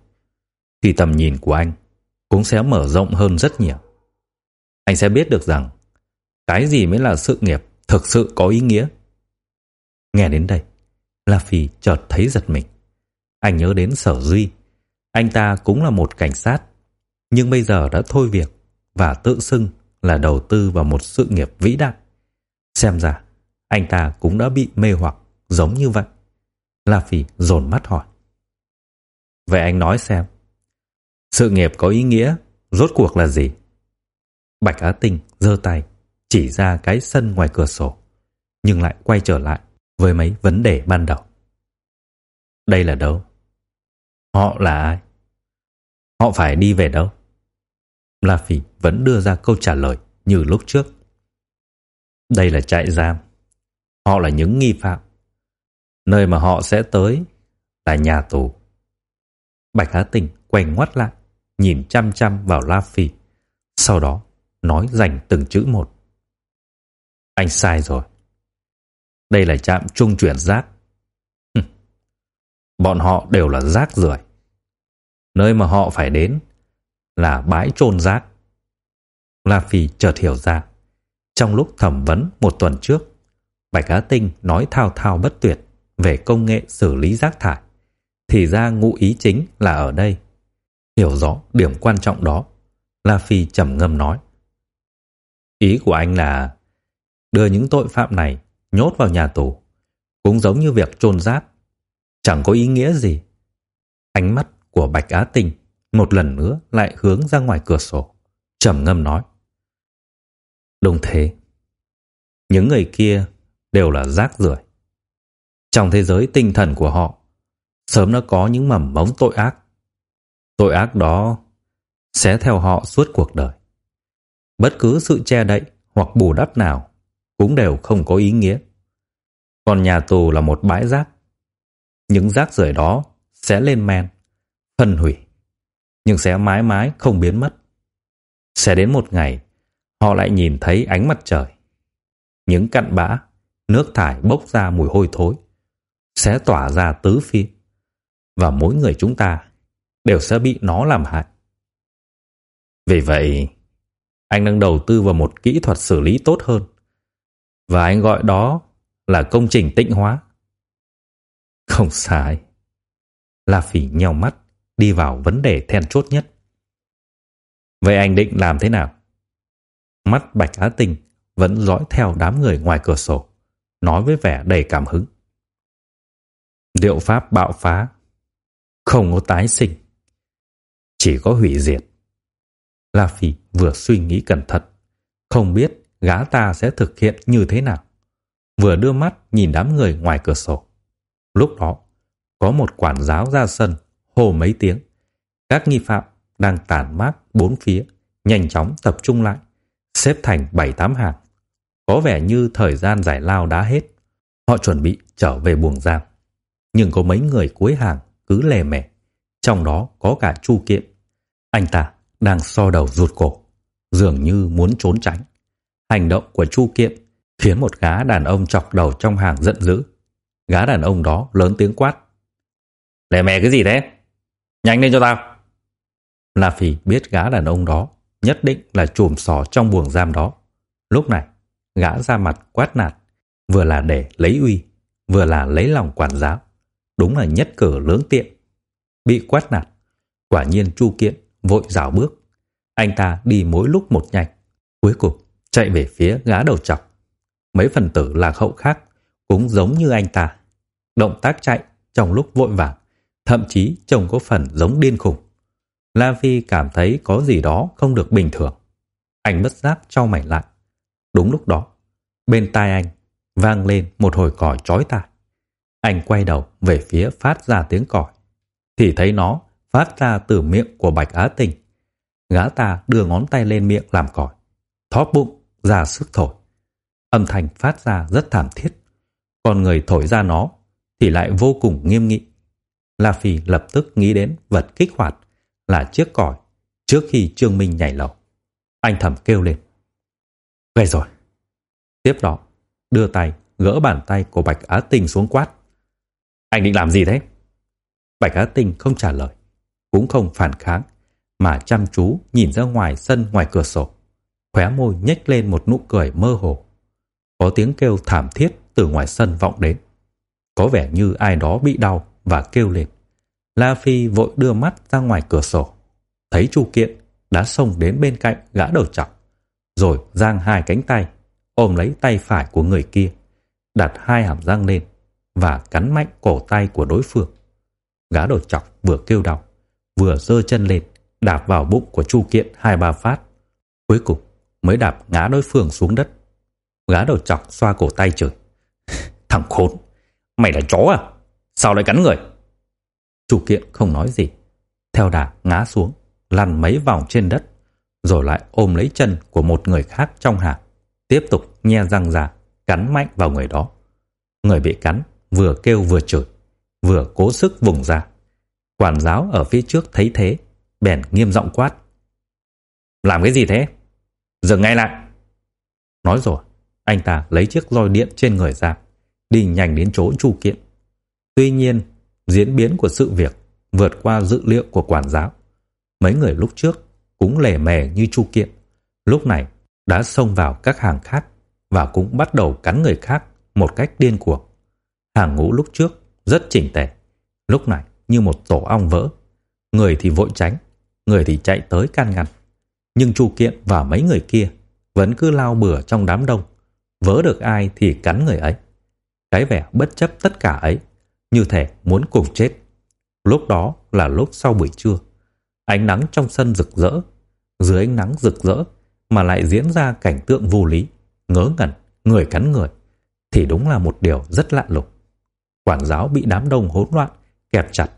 thì tầm nhìn của anh cũng sẽ mở rộng hơn rất nhiều. Anh sẽ biết được rằng cái gì mới là sự nghiệp thực sự có ý nghĩa. Nghe đến đây, La Phi chợt thấy giật mình. Anh nhớ đến Sở Duy. Anh ta cũng là một cảnh sát, nhưng bây giờ đã thôi việc và tự xưng là đầu tư vào một sự nghiệp vĩ đại. Xem ra, anh ta cũng đã bị mê hoặc giống như vậy. La Phi dồn mắt hỏi. Vậy anh nói xem, sự nghiệp có ý nghĩa rốt cuộc là gì? Bạch Á Tinh giơ tay chỉ ra cái sân ngoài cửa sổ, nhưng lại quay trở lại với mấy vấn đề ban đầu. Đây là đâu? Họ là ai? Họ phải đi về đâu? La phi vẫn đưa ra câu trả lời như lúc trước. Đây là trại giam. Họ là những nghi phạm. Nơi mà họ sẽ tới là nhà tù. Bạch Á Tình quay ngoắt lại, nhìn chăm chăm vào La Phi. Sau đó, nói dành từng chữ một. Anh sai rồi. Đây là trạm trung chuyển rác. Bọn họ đều là rác rưởi. Nơi mà họ phải đến là bãi chôn rác. La Phi chợt hiểu ra. Trong lúc thẩm vấn một tuần trước, Bạch Á Tinh nói thao thao bất tuyệt về công nghệ xử lý rác thải. Thì ra ngụ ý chính là ở đây. Hiểu rõ điểm quan trọng đó, La Phi trầm ngâm nói. Ý của anh là đưa những tội phạm này nhốt vào nhà tù, cũng giống như việc chôn rác, chẳng có ý nghĩa gì. Ánh mắt của Bạch Á Tinh một lần nữa lại hướng ra ngoài cửa sổ, trầm ngâm nói. Đúng thế, những người kia đều là rác rưởi. Trong thế giới tinh thần của họ, sớm đã có những mầm mống tội ác. Tội ác đó sẽ theo họ suốt cuộc đời. Bất cứ sự che đậy hoặc bù đắp nào cũng đều không có ý nghĩa. Còn nhà tù là một bãi rác. Những rác rưởi đó sẽ lên men, phân hủy, nhưng sẽ mãi mãi không biến mất. Sẽ đến một ngày, họ lại nhìn thấy ánh mặt trời. Những cặn bã, nước thải bốc ra mùi hôi thối, sẽ tỏa ra tứ phía. Và mỗi người chúng ta đều sẽ bị nó làm hại. Vì vậy, anh đang đầu tư vào một kỹ thuật xử lý tốt hơn. Và anh gọi đó là công trình tịnh hóa. Không sai. La Phỉ nheo mắt, đi vào vấn đề then chốt nhất. Vậy anh định làm thế nào? Mắt Bạch Á tình vẫn dõi theo đám người ngoài cửa sổ, nói với vẻ đầy cảm hứng. Điệu pháp bạo phá, không có tái sinh, chỉ có hủy diệt. La Phi vừa suy nghĩ cẩn thận, không biết gã ta sẽ thực hiện như thế nào. Vừa đưa mắt nhìn đám người ngoài cửa sổ. Lúc đó, có một quản giáo ra sân, hô mấy tiếng. Các nghi phạm đang tản mát bốn phía, nhanh chóng tập trung lại, xếp thành bảy tám hàng. Có vẻ như thời gian giải lao đã hết. Họ chuẩn bị trở về buồng giam. Nhưng có mấy người cuối hàng cứ lè mè. Trong đó có cả Chu kiệm, Anh ta đang so đầu rụt cổ, dường như muốn trốn tránh. Hành động của Chu Kiệm khiến một gã đàn ông chọc đầu trong hàng giận dữ. Gã đàn ông đó lớn tiếng quát. "Lẻ mẹ cái gì thế? Nhanh lên cho tao! La Phi biết gã đàn ông đó nhất định là chùm sò trong buồng giam đó. Lúc này, gã ra mặt quát nạt, vừa là để lấy uy, vừa là lấy lòng quản giáo. Đúng là nhất cử lưỡng tiện. Bị quát nạt, quả nhiên Chu Kiện vội rảo bước. Anh ta đi mỗi lúc một nhanh, cuối cùng chạy về phía gã đầu chọc. Mấy phần tử lạc hậu khác cũng giống như anh ta. Động tác chạy trong lúc vội vàng, thậm chí trông có phần giống điên khùng. La Phi cảm thấy có gì đó không được bình thường. Anh bất giác trao mày lại. Đúng lúc đó, bên tai anh vang lên một hồi còi chói tai. Anh quay đầu về phía phát ra tiếng còi. Thì thấy nó phát ra từ miệng của Bạch Á Tình. Gã ta đưa ngón tay lên miệng làm còi, thóp bụng ra sức thổi. Âm thanh phát ra rất thảm thiết, còn người thổi ra nó thì lại vô cùng nghiêm nghị. La Phi lập tức nghĩ đến vật kích hoạt là chiếc còi trước khi Trương Minh nhảy lầu. Anh thầm kêu lên. Về rồi. Tiếp đó, đưa tay gỡ bàn tay của Bạch Á Tình xuống quát. Anh định làm gì thế? Bạch Á Tình không trả lời cũng không phản kháng, mà chăm chú nhìn ra ngoài sân ngoài cửa sổ. Khóe môi nhếch lên một nụ cười mơ hồ. Có tiếng kêu thảm thiết từ ngoài sân vọng đến. Có vẻ như ai đó bị đau và kêu lên. La Phi vội đưa mắt ra ngoài cửa sổ. Thấy Chu Kiện đã xông đến bên cạnh gã đầu chọc. Rồi giang hai cánh tay, ôm lấy tay phải của người kia, đặt hai hàm răng lên và cắn mạnh cổ tay của đối phương. Gã đầu chọc vừa kêu đau, vừa giơ chân lên, đạp vào bụng của Chu Kiện hai ba phát. Cuối cùng mới đạp ngã đối phương xuống đất. Gã đầu chọc xoa cổ tay chửi. Thằng khốn, mày là chó à? Sao lại cắn người? chủ Kiện không nói gì. Theo đà ngã xuống, lăn mấy vòng trên đất, rồi lại ôm lấy chân của một người khác trong hàng. Tiếp tục nhe răng ra, cắn mạnh vào người đó. Người bị cắn vừa kêu vừa chửi, vừa cố sức vùng ra. Quản giáo ở phía trước thấy thế, bèn nghiêm giọng quát. Làm cái gì thế? Dừng ngay lại. Nói rồi, anh ta lấy chiếc roi điện trên người ra, đi nhanh đến chỗ Chu Kiện. Tuy nhiên, diễn biến của sự việc vượt qua dự liệu của quản giáo. Mấy người lúc trước cũng lẻ mè như chu kiện, lúc này đã xông vào các hàng khác và cũng bắt đầu cắn người khác một cách điên cuồng. Hàng ngũ lúc trước rất chỉnh tề, lúc này như một tổ ong vỡ. Người thì vội tránh, người thì chạy tới can ngăn. Nhưng Chu Kiện và mấy người kia vẫn cứ lao bừa trong đám đông, vớ được ai thì cắn người ấy. Cái vẻ bất chấp tất cả ấy, như thể muốn cùng chết. Lúc đó là lúc sau buổi trưa. Ánh nắng trong sân rực rỡ, dưới ánh nắng rực rỡ mà lại diễn ra cảnh tượng vô lý, ngớ ngẩn, người cắn người, thì đúng là một điều rất lạ lùng. Quản giáo bị đám đông hỗn loạn, kẹp chặt,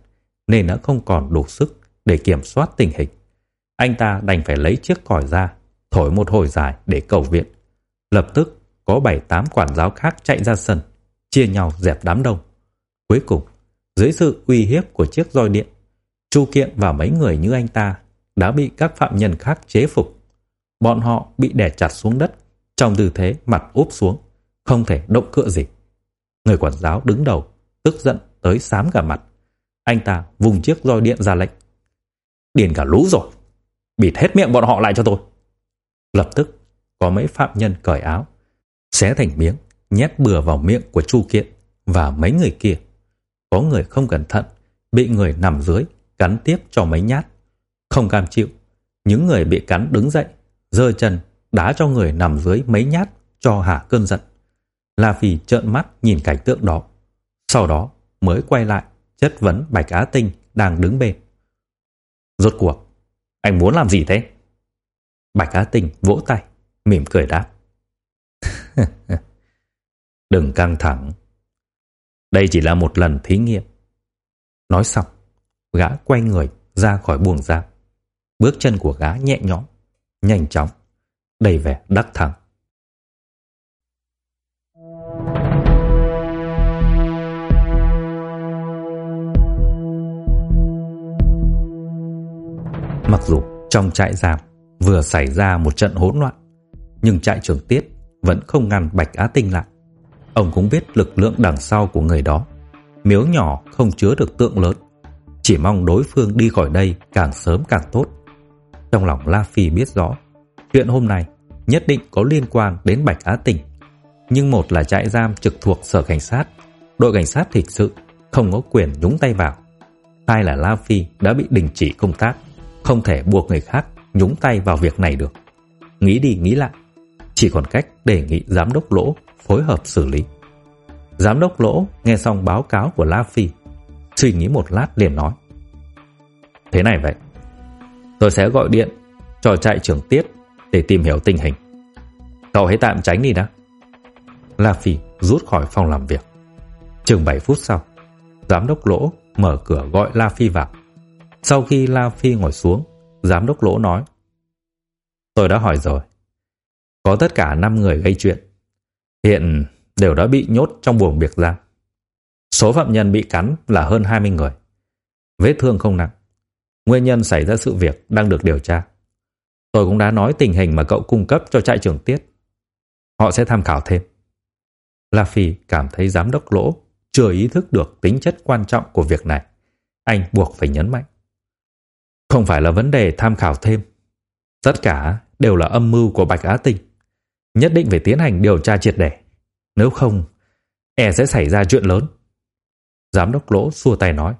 nên đã không còn đủ sức để kiểm soát tình hình. Anh ta đành phải lấy chiếc còi ra, thổi một hồi dài để cầu viện. Lập tức có bảy tám quản giáo khác chạy ra sân, chia nhau dẹp đám đông. Cuối cùng, dưới sự uy hiếp của chiếc roi điện, Chu Kiện và mấy người như anh ta đã bị các phạm nhân khác chế phục. Bọn họ bị đè chặt xuống đất, trong tư thế mặt úp xuống, không thể động cựa gì. Người quản giáo đứng đầu, tức giận tới xám cả mặt. Anh ta vùng chiếc roi điện ra lệnh. Điền cả lũ rồi, bịt hết miệng bọn họ lại cho tôi. Lập tức, có mấy phạm nhân cởi áo, xé thành miếng, nhét bừa vào miệng của Chu Kiện và mấy người kia. Có người không cẩn thận, bị người nằm dưới, cắn tiếp cho mấy nhát. Không cam chịu, những người bị cắn đứng dậy, giơ chân, đá cho người nằm dưới mấy nhát cho hả cơn giận. La Phi trợn mắt nhìn cảnh tượng đó. Sau đó mới quay lại chất vấn Bạch Á Tinh đang đứng bên. Rốt cuộc, anh muốn làm gì thế? Bạch Á Tinh vỗ tay, mỉm cười đáp. Đừng căng thẳng. Đây chỉ là một lần thí nghiệm. Nói xong, gã quay người ra khỏi buồng giam. Bước chân của gã nhẹ nhõm, nhanh chóng, đầy vẻ đắc thắng. Mặc dù trong trại giam vừa xảy ra một trận hỗn loạn, nhưng trại trưởng Tiết vẫn không ngăn Bạch Á Tinh lại. Ông cũng biết lực lượng đằng sau của người đó. Miếu nhỏ không chứa được tượng lớn, chỉ mong đối phương đi khỏi đây càng sớm càng tốt. Trong lòng La Phi biết rõ, chuyện hôm nay nhất định có liên quan đến Bạch Á Tinh. Nhưng một là trại giam trực thuộc sở cảnh sát, đội cảnh sát hình sự không có quyền nhúng tay vào. Hai là La Phi đã bị đình chỉ công tác không thể buộc người khác nhúng tay vào việc này được. Nghĩ đi nghĩ lại, chỉ còn cách đề nghị giám đốc lỗ phối hợp xử lý. Giám đốc lỗ nghe xong báo cáo của La Phi, suy nghĩ một lát liền nói. Thế này vậy, tôi sẽ gọi điện cho trại trưởng Tiết để tìm hiểu tình hình. Cậu hãy tạm tránh đi đã. La Phi rút khỏi phòng làm việc. Chừng 7 phút sau, giám đốc lỗ mở cửa gọi La Phi vào. Sau khi La Phi ngồi xuống, giám đốc lỗ nói. Tôi đã hỏi rồi. Có tất cả 5 người gây chuyện. Hiện đều đã bị nhốt trong buồng biệt giam. Số phạm nhân bị cắn là hơn 20 người. Vết thương không nặng. Nguyên nhân xảy ra sự việc đang được điều tra. Tôi cũng đã nói tình hình mà cậu cung cấp cho trại trưởng Tiết. Họ sẽ tham khảo thêm. La Phi cảm thấy giám đốc lỗ chưa ý thức được tính chất quan trọng của việc này. Anh buộc phải nhấn mạnh. Không phải là vấn đề tham khảo thêm. Tất cả đều là âm mưu của Bạch Á Tinh. Nhất định phải tiến hành điều tra triệt để. Nếu không, e sẽ xảy ra chuyện lớn. Giám đốc lỗ xua tay nói.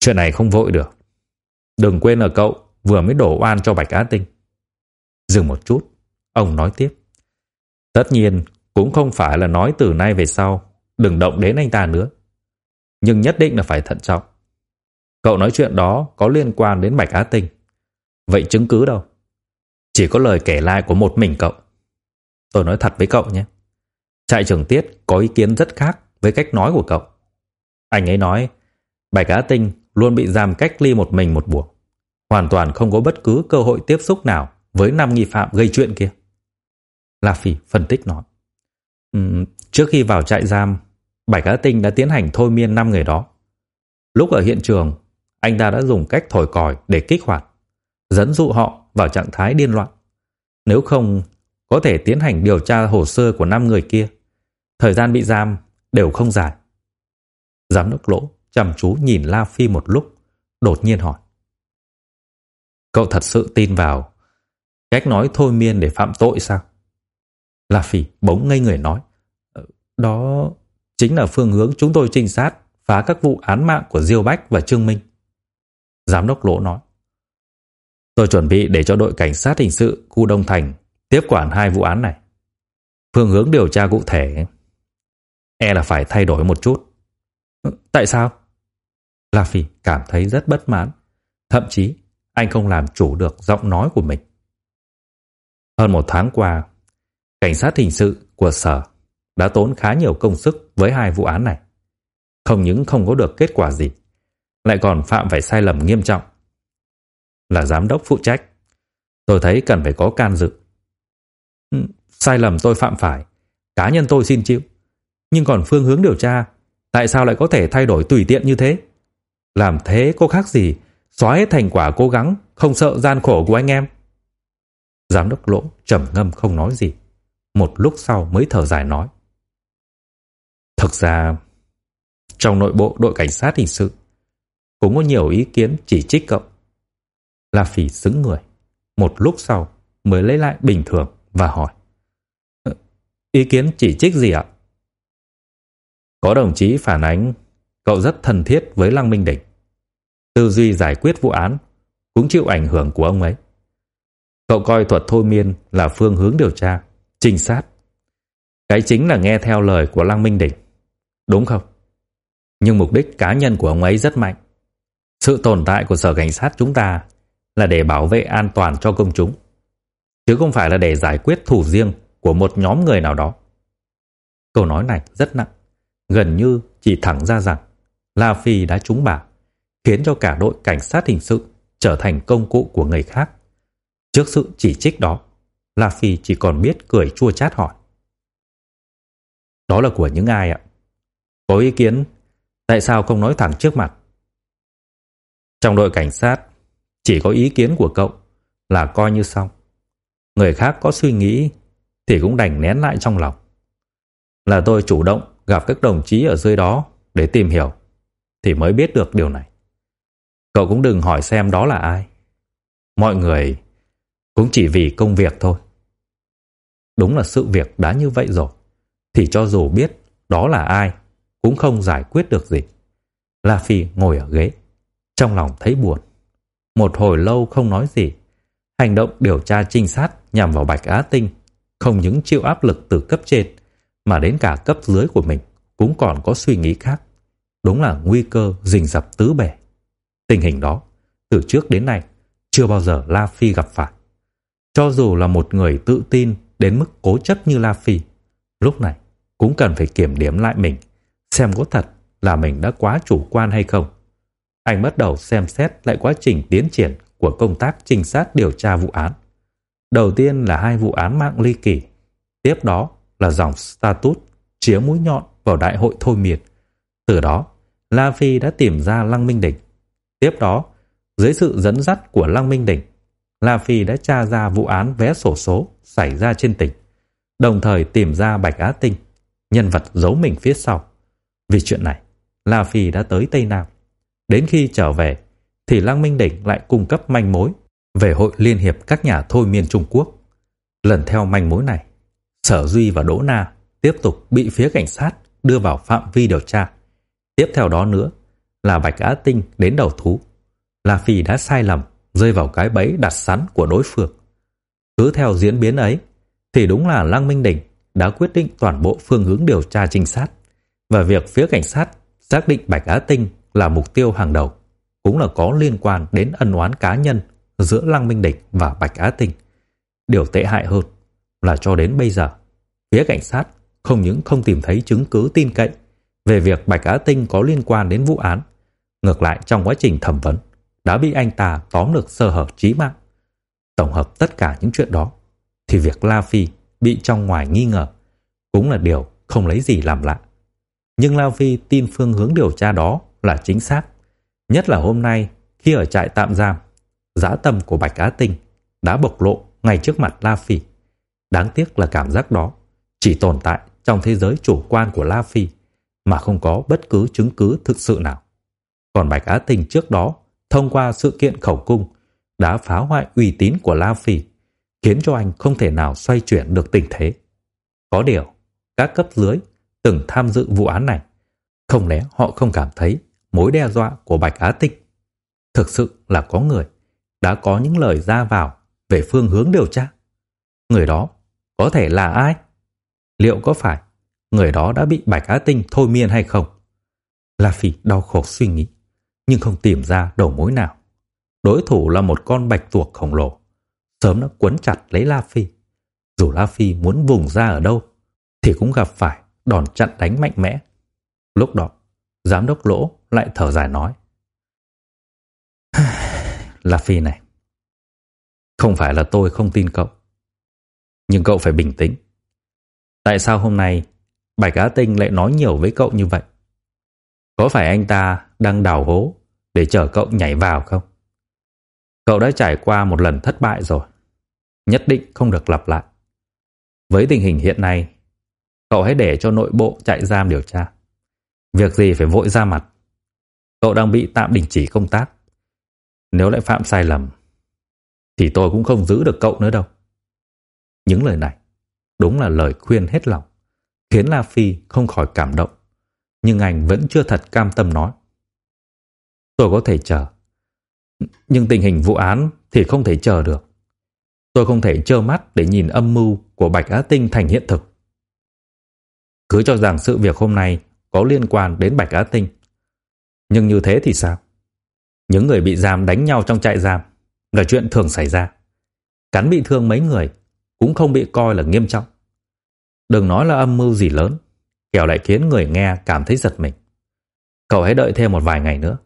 Chuyện này không vội được. Đừng quên là cậu vừa mới đổ oan cho Bạch Á Tinh. Dừng một chút, ông nói tiếp. Tất nhiên, cũng không phải là nói từ nay về sau, đừng động đến anh ta nữa. Nhưng nhất định là phải thận trọng. Cậu nói chuyện đó có liên quan đến Bạch Á Tinh. Vậy chứng cứ đâu? Chỉ có lời kể lại của một mình cậu. Tôi nói thật với cậu nhé. Trại trưởng Tiết có ý kiến rất khác với cách nói của cậu. Anh ấy nói Bạch Á Tinh luôn bị giam cách ly một mình một buồng. Hoàn toàn không có bất cứ cơ hội tiếp xúc nào với năm nghi phạm gây chuyện kia. La Phi phân tích nói. Um, trước khi vào trại giam, Bạch Á Tinh đã tiến hành thôi miên năm người đó. Lúc ở hiện trường, anh ta đã dùng cách thổi còi để kích hoạt, dẫn dụ họ vào trạng thái điên loạn. Nếu không, có thể tiến hành điều tra hồ sơ của năm người kia. Thời gian bị giam đều không dài. Giám đốc lỗ chăm chú nhìn La Phi một lúc, đột nhiên hỏi. Cậu thật sự tin vào cách nói thôi miên để phạm tội sao? La Phi bỗng ngây người nói. Ờ, đó chính là phương hướng chúng tôi trinh sát phá các vụ án mạng của Diêu Bách và Trương Minh. Giám đốc Lỗ nói. Tôi chuẩn bị để cho đội cảnh sát hình sự khu Đông Thành tiếp quản hai vụ án này. Phương hướng điều tra cụ thể e là phải thay đổi một chút. Ừ, tại sao? La Phi cảm thấy rất bất mãn. Thậm chí anh không làm chủ được giọng nói của mình. Hơn một tháng qua, cảnh sát hình sự của sở đã tốn khá nhiều công sức với hai vụ án này. Không những không có được kết quả gì, lại còn phạm phải sai lầm nghiêm trọng. Là giám đốc phụ trách, tôi thấy cần phải có can dự. Ừ, sai lầm tôi phạm phải, cá nhân tôi xin chịu. Nhưng còn phương hướng điều tra, tại sao lại có thể thay đổi tùy tiện như thế? Làm thế có khác gì xóa hết thành quả cố gắng, không sợ gian khổ của anh em? Giám đốc lỗ trầm ngâm không nói gì. Một lúc sau mới thở dài nói. Thực ra, trong nội bộ đội cảnh sát hình sự, cũng có nhiều ý kiến chỉ trích cậu. La Phỉ sững người. Một lúc sau mới lấy lại bình thường và hỏi. Ờ, ý kiến chỉ trích gì ạ? Có đồng chí phản ánh cậu rất thân thiết với Lăng Minh Đỉnh. Tư duy giải quyết vụ án cũng chịu ảnh hưởng của ông ấy. Cậu coi thuật thôi miên là phương hướng điều tra, trinh sát. Cái chính là nghe theo lời của Lăng Minh Đỉnh. Đúng không? Nhưng mục đích cá nhân của ông ấy rất mạnh. Sự tồn tại của sở cảnh sát chúng ta là để bảo vệ an toàn cho công chúng, chứ không phải là để giải quyết thủ riêng của một nhóm người nào đó. Câu nói này rất nặng, gần như chỉ thẳng ra rằng La Phi đã trúng bả, khiến cho cả đội cảnh sát hình sự trở thành công cụ của người khác. Trước sự chỉ trích đó, La Phi chỉ còn biết cười chua chát hỏi. Đó là của những ai ạ? Có ý kiến, tại sao không nói thẳng trước mặt? Trong đội cảnh sát, chỉ có ý kiến của cậu là coi như xong. Người khác có suy nghĩ thì cũng đành nén lại trong lòng. Là tôi chủ động gặp các đồng chí ở dưới đó để tìm hiểu thì mới biết được điều này. Cậu cũng đừng hỏi xem đó là ai. Mọi người cũng chỉ vì công việc thôi. Đúng là sự việc đã như vậy rồi, thì cho dù biết đó là ai, cũng không giải quyết được gì. La Phi ngồi ở ghế, trong lòng thấy buồn. Một hồi lâu không nói gì, hành động điều tra trinh sát nhằm vào Bạch Á Tinh không những chịu áp lực từ cấp trên, mà đến cả cấp dưới của mình cũng còn có suy nghĩ khác. Đúng là nguy cơ rình rập tứ bề Tình hình đó, từ trước đến nay, chưa bao giờ La Phi gặp phải. Cho dù là một người tự tin đến mức cố chấp như La Phi, lúc này cũng cần phải kiểm điểm lại mình, xem có thật là mình đã quá chủ quan hay không. Anh bắt đầu xem xét lại quá trình tiến triển của công tác trinh sát điều tra vụ án. Đầu tiên là hai vụ án mạng ly kỳ, tiếp đó là dòng status chĩa mũi nhọn vào đại hội thôi miệt. Từ đó, La Phi đã tìm ra Lăng Minh Đỉnh. Tiếp đó, dưới sự dẫn dắt của Lăng Minh Đỉnh, La Phi đã tra ra vụ án vé sổ số xảy ra trên tỉnh, đồng thời tìm ra Bạch Á Tinh, nhân vật giấu mình phía sau. Vì chuyện này, La Phi đã tới Tây Nam. Đến khi trở về, thì Lăng Minh Đỉnh lại cung cấp manh mối về Hội Liên hiệp các nhà thôi miên Trung Quốc. Lần theo manh mối này, Sở Duy và Đỗ Na tiếp tục bị phía cảnh sát đưa vào phạm vi điều tra. Tiếp theo đó nữa là Bạch Á Tinh đến đầu thú. La Phi đã sai lầm rơi vào cái bẫy đặt sẵn của đối phương. Cứ theo diễn biến ấy, thì đúng là Lăng Minh Đỉnh đã quyết định toàn bộ phương hướng điều tra trinh sát và việc phía cảnh sát xác định Bạch Á Tinh là mục tiêu hàng đầu cũng là có liên quan đến ân oán cá nhân giữa Lăng Minh Đỉnh và Bạch Á Tinh. Điều tệ hại hơn là cho đến bây giờ, phía cảnh sát không những không tìm thấy chứng cứ tin cậy về việc Bạch Á Tinh có liên quan đến vụ án, ngược lại trong quá trình thẩm vấn, đã bị anh ta tóm được sơ hở chí mạng. Tổng hợp tất cả những chuyện đó, thì việc La Phi bị trong ngoài nghi ngờ cũng là điều không lấy gì làm lạ. Nhưng La Phi tin phương hướng điều tra đó là chính xác. Nhất là hôm nay khi ở trại tạm giam, giá tâm của Bạch Á Tinh đã bộc lộ ngay trước mặt La Phi. Đáng tiếc là cảm giác đó chỉ tồn tại trong thế giới chủ quan của La Phi mà không có bất cứ chứng cứ thực sự nào Còn Bạch Á Tinh trước đó, thông qua sự kiện khẩu cung, đã phá hoại uy tín của La Phi, khiến cho anh không thể nào xoay chuyển được tình thế. Có điều, các cấp dưới từng tham dự vụ án này, không lẽ họ không cảm thấy mối đe dọa của Bạch Á Tinh thực sự là có người đã có những lời ra vào về phương hướng điều tra. Người đó có thể là ai? Liệu có phải người đó đã bị Bạch Á Tinh thôi miên hay không? La Phi đau khổ suy nghĩ, nhưng không tìm ra đầu mối nào. Đối thủ là một con bạch tuộc khổng lồ, sớm đã quấn chặt lấy La Phi. Dù La Phi muốn vùng ra ở đâu, thì cũng gặp phải đòn chặn đánh mạnh mẽ. Lúc đó, giám đốc lỗ lại thở dài nói. La Phi này, không phải là tôi không tin cậu, nhưng cậu phải bình tĩnh. Tại sao hôm nay Bạch Á Tinh lại nói nhiều với cậu như vậy? Có phải anh ta đang đào hố để chờ cậu nhảy vào không? Cậu đã trải qua một lần thất bại rồi. Nhất định không được lặp lại. Với tình hình hiện nay, cậu hãy để cho nội bộ chạy giam điều tra. Việc gì phải vội ra mặt. Cậu đang bị tạm đình chỉ công tác. Nếu lại phạm sai lầm, thì tôi cũng không giữ được cậu nữa đâu. Những lời này đúng là lời khuyên hết lòng, khiến La Phi không khỏi cảm động. Nhưng anh vẫn chưa thật cam tâm nói. Tôi có thể chờ, nhưng tình hình vụ án thì không thể chờ được. Tôi không thể trơ mắt để nhìn âm mưu của Bạch Á Tinh thành hiện thực. Cứ cho rằng sự việc hôm nay có liên quan đến Bạch Á Tinh. Nhưng như thế thì sao? Những người bị giam đánh nhau trong trại giam là chuyện thường xảy ra. Cắn bị thương mấy người cũng không bị coi là nghiêm trọng. Đừng nói là âm mưu gì lớn, kẻo lại khiến người nghe cảm thấy giật mình. Cậu hãy đợi thêm một vài ngày nữa,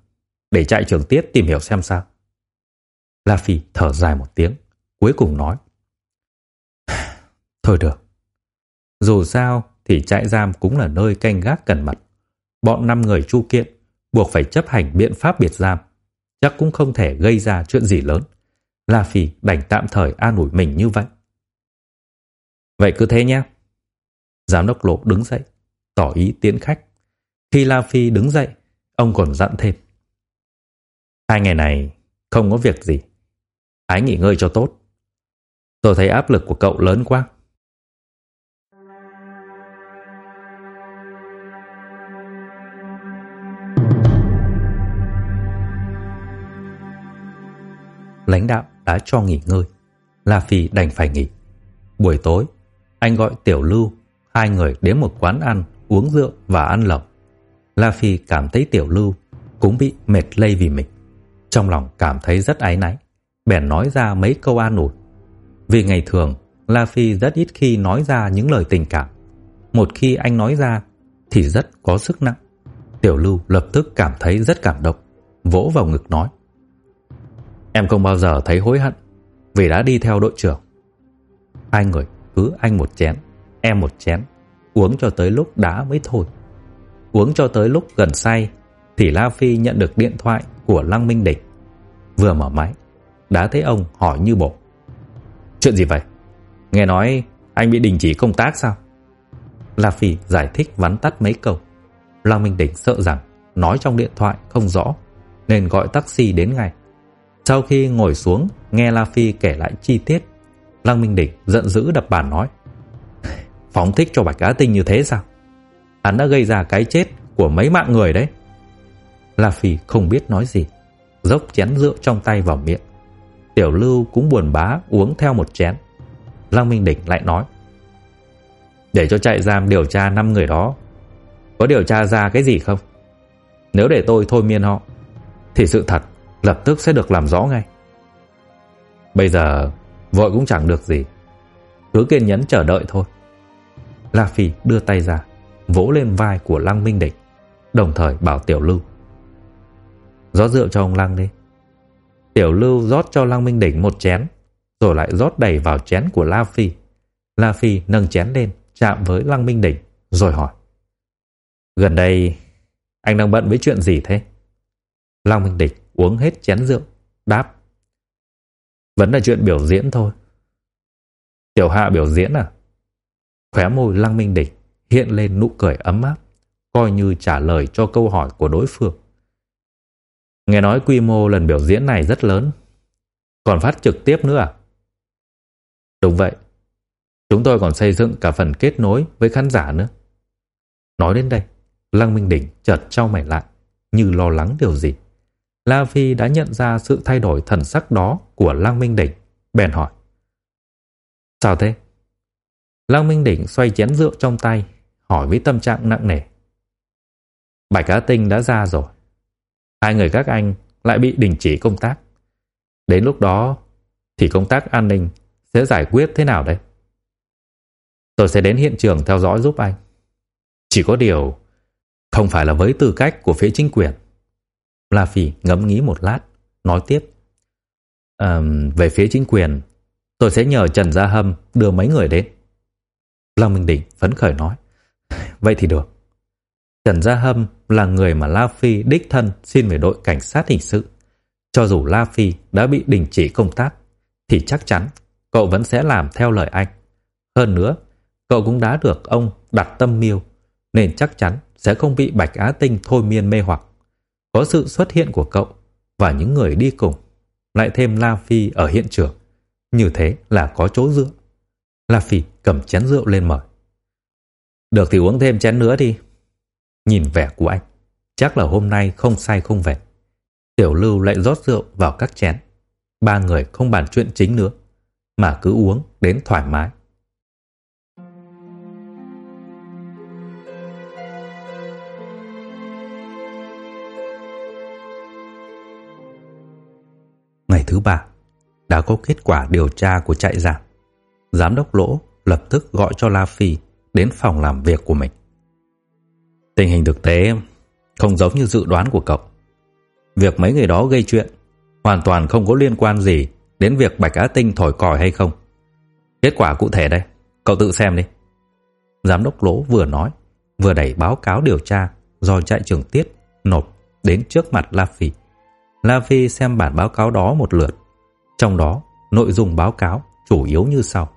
để trại trưởng tiết tìm hiểu xem sao. La Phi thở dài một tiếng, cuối cùng nói. Thôi được, dù sao thì trại giam cũng là nơi canh gác cẩn mật. Bọn năm người chu kiện buộc phải chấp hành biện pháp biệt giam, chắc cũng không thể gây ra chuyện gì lớn. La Phi đành tạm thời an ủi mình như vậy. Vậy cứ thế nhé. Giám đốc lộ đứng dậy, tỏ ý tiễn khách. Khi La Phi đứng dậy, ông còn dặn thêm. Hai ngày này không có việc gì. Hãy nghỉ ngơi cho tốt. Tôi thấy áp lực của cậu lớn quá. Lãnh đạo đã cho nghỉ ngơi. La Phi đành phải nghỉ. Buổi tối, anh gọi Tiểu Lưu, hai người đến một quán ăn, uống rượu và ăn lẩu. La Phi cảm thấy Tiểu Lưu cũng bị mệt lây vì mình. Trong lòng cảm thấy rất áy náy, bèn nói ra mấy câu an ủi. Vì ngày thường, La Phi rất ít khi nói ra những lời tình cảm. Một khi anh nói ra thì rất có sức nặng. Tiểu Lưu lập tức cảm thấy rất cảm động, vỗ vào ngực nói. Em không bao giờ thấy hối hận vì đã đi theo đội trưởng. Hai người cứ anh một chén, em một chén, uống cho tới lúc đã mới thôi. Uống cho tới lúc gần say thì La Phi nhận được điện thoại của Lăng Minh Địch. Vừa mở máy, đã thấy ông hỏi như bộ. Chuyện gì vậy? Nghe nói anh bị đình chỉ công tác sao? La Phi giải thích vắn tắt mấy câu. Lăng Minh Địch sợ rằng nói trong điện thoại không rõ nên gọi taxi đến ngay. Sau khi ngồi xuống, nghe La Phi kể lại chi tiết, Lăng Minh Địch giận dữ đập bàn nói, Phóng thích cho Bạch Á Tinh như thế sao? Hắn đã gây ra cái chết Của mấy mạng người đấy. La Phi không biết nói gì, Dốc chén rượu trong tay vào miệng. Tiểu Lưu cũng buồn bã uống theo một chén. Lăng Minh Địch lại nói, Để cho trại giam điều tra năm người đó, Có điều tra ra cái gì không? Nếu để tôi thôi miên họ, Thì sự thật lập tức sẽ được làm rõ ngay. Bây giờ, Vội cũng chẳng được gì. Cứ kiên nhẫn chờ đợi thôi. La Phi đưa tay ra, Vỗ lên vai của Lăng Minh Địch, Đồng thời bảo Tiểu Lưu, rót rượu cho ông Lăng đi. Tiểu Lưu rót cho Lăng Minh Địch một chén, Rồi lại rót đầy vào chén của La Phi. La Phi nâng chén lên, Chạm với Lăng Minh Địch, Rồi hỏi, Gần đây, anh đang bận với chuyện gì thế? Lăng Minh Địch uống hết chén rượu Đáp vẫn là chuyện biểu diễn thôi. Tiểu hạ biểu diễn à? Khóe môi lăng minh địch hiện lên nụ cười ấm áp, coi như trả lời cho câu hỏi của đối phương. Nghe nói quy mô lần biểu diễn này rất lớn. Còn phát trực tiếp nữa à? Đúng vậy. Chúng tôi còn xây dựng cả phần kết nối với khán giả nữa. Nói đến đây, Lăng Minh Đỉnh chợt trao mày lại, như lo lắng điều gì. La Phi đã nhận ra sự thay đổi thần sắc đó của Lăng Minh Đỉnh, bèn hỏi. Sao thế? Lăng Minh Đỉnh xoay chén rượu trong tay, hỏi với tâm trạng nặng nề. Bạch Á Tinh đã ra rồi. Hai người các anh lại bị đình chỉ công tác. Đến lúc đó thì công tác an ninh sẽ giải quyết thế nào đây? Tôi sẽ đến hiện trường theo dõi giúp anh. Chỉ có điều không phải là với tư cách của phía chính quyền. La Phi ngẫm nghĩ một lát, nói tiếp. À, về phía chính quyền, tôi sẽ nhờ Trần Gia Hâm đưa mấy người đến. Long Minh Định phấn khởi nói. Vậy thì được. Trần Gia Hâm là người mà La Phi đích thân xin về đội cảnh sát hình sự. Cho dù La Phi đã bị đình chỉ công tác, thì chắc chắn cậu vẫn sẽ làm theo lời anh. Hơn nữa, cậu cũng đã được ông đặt tâm miêu, nên chắc chắn sẽ không bị Bạch Á Tinh thôi miên mê hoặc. Có sự xuất hiện của cậu và những người đi cùng, lại thêm La Phi ở hiện trường. Như thế là có chỗ dựa. La Phi cầm chén rượu lên mời. Được thì uống thêm chén nữa đi. Nhìn vẻ của anh, chắc là hôm nay không say không về. Tiểu Lưu lại rót rượu vào các chén. Ba người không bàn chuyện chính nữa, mà cứ uống đến thoải mái. Ngày thứ ba, đã có kết quả điều tra của trại giam. Giám đốc Lỗ lập tức gọi cho La Phi đến phòng làm việc của mình. Tình hình thực tế không giống như dự đoán của cậu. Việc mấy người đó gây chuyện hoàn toàn không có liên quan gì đến việc Bạch Á Tinh thổi còi hay không. Kết quả cụ thể đây, cậu tự xem đi. Giám đốc Lỗ vừa nói, vừa đẩy báo cáo điều tra do trại trưởng Tiết nộp đến trước mặt La Phi. La Phi xem bản báo cáo đó một lượt. Trong đó, nội dung báo cáo chủ yếu như sau.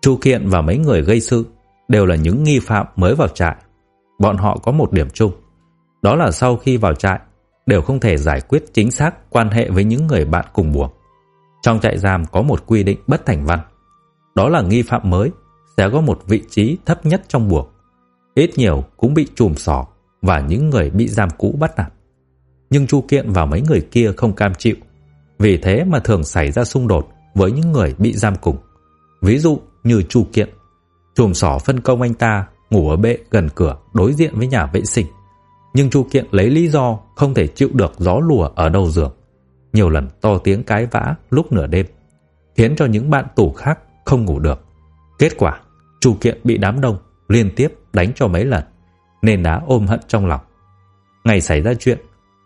Chu Kiện và mấy người gây sự đều là những nghi phạm mới vào trại. Bọn họ có một điểm chung, đó là sau khi vào trại đều không thể giải quyết chính xác quan hệ với những người bạn cùng buồng. Trong trại giam có một quy định bất thành văn, đó là nghi phạm mới sẽ có một vị trí thấp nhất trong buồng. Ít nhiều cũng bị chùm sỏ và những người bị giam cũ bắt nạt. Nhưng Chu Kiện và mấy người kia không cam chịu, vì thế mà thường xảy ra xung đột với những người bị giam cùng. Ví dụ như Chu Kiện, chùm sỏ phân công anh ta ngủ ở bệ gần cửa đối diện với nhà vệ sinh. Nhưng Chu Kiện lấy lý do không thể chịu được gió lùa ở đầu giường. Nhiều lần to tiếng cái vã lúc nửa đêm, khiến cho những bạn tù khác không ngủ được. Kết quả, Chu Kiện bị đám đông liên tiếp đánh cho mấy lần, nên đã ôm hận trong lòng. Ngày xảy ra chuyện,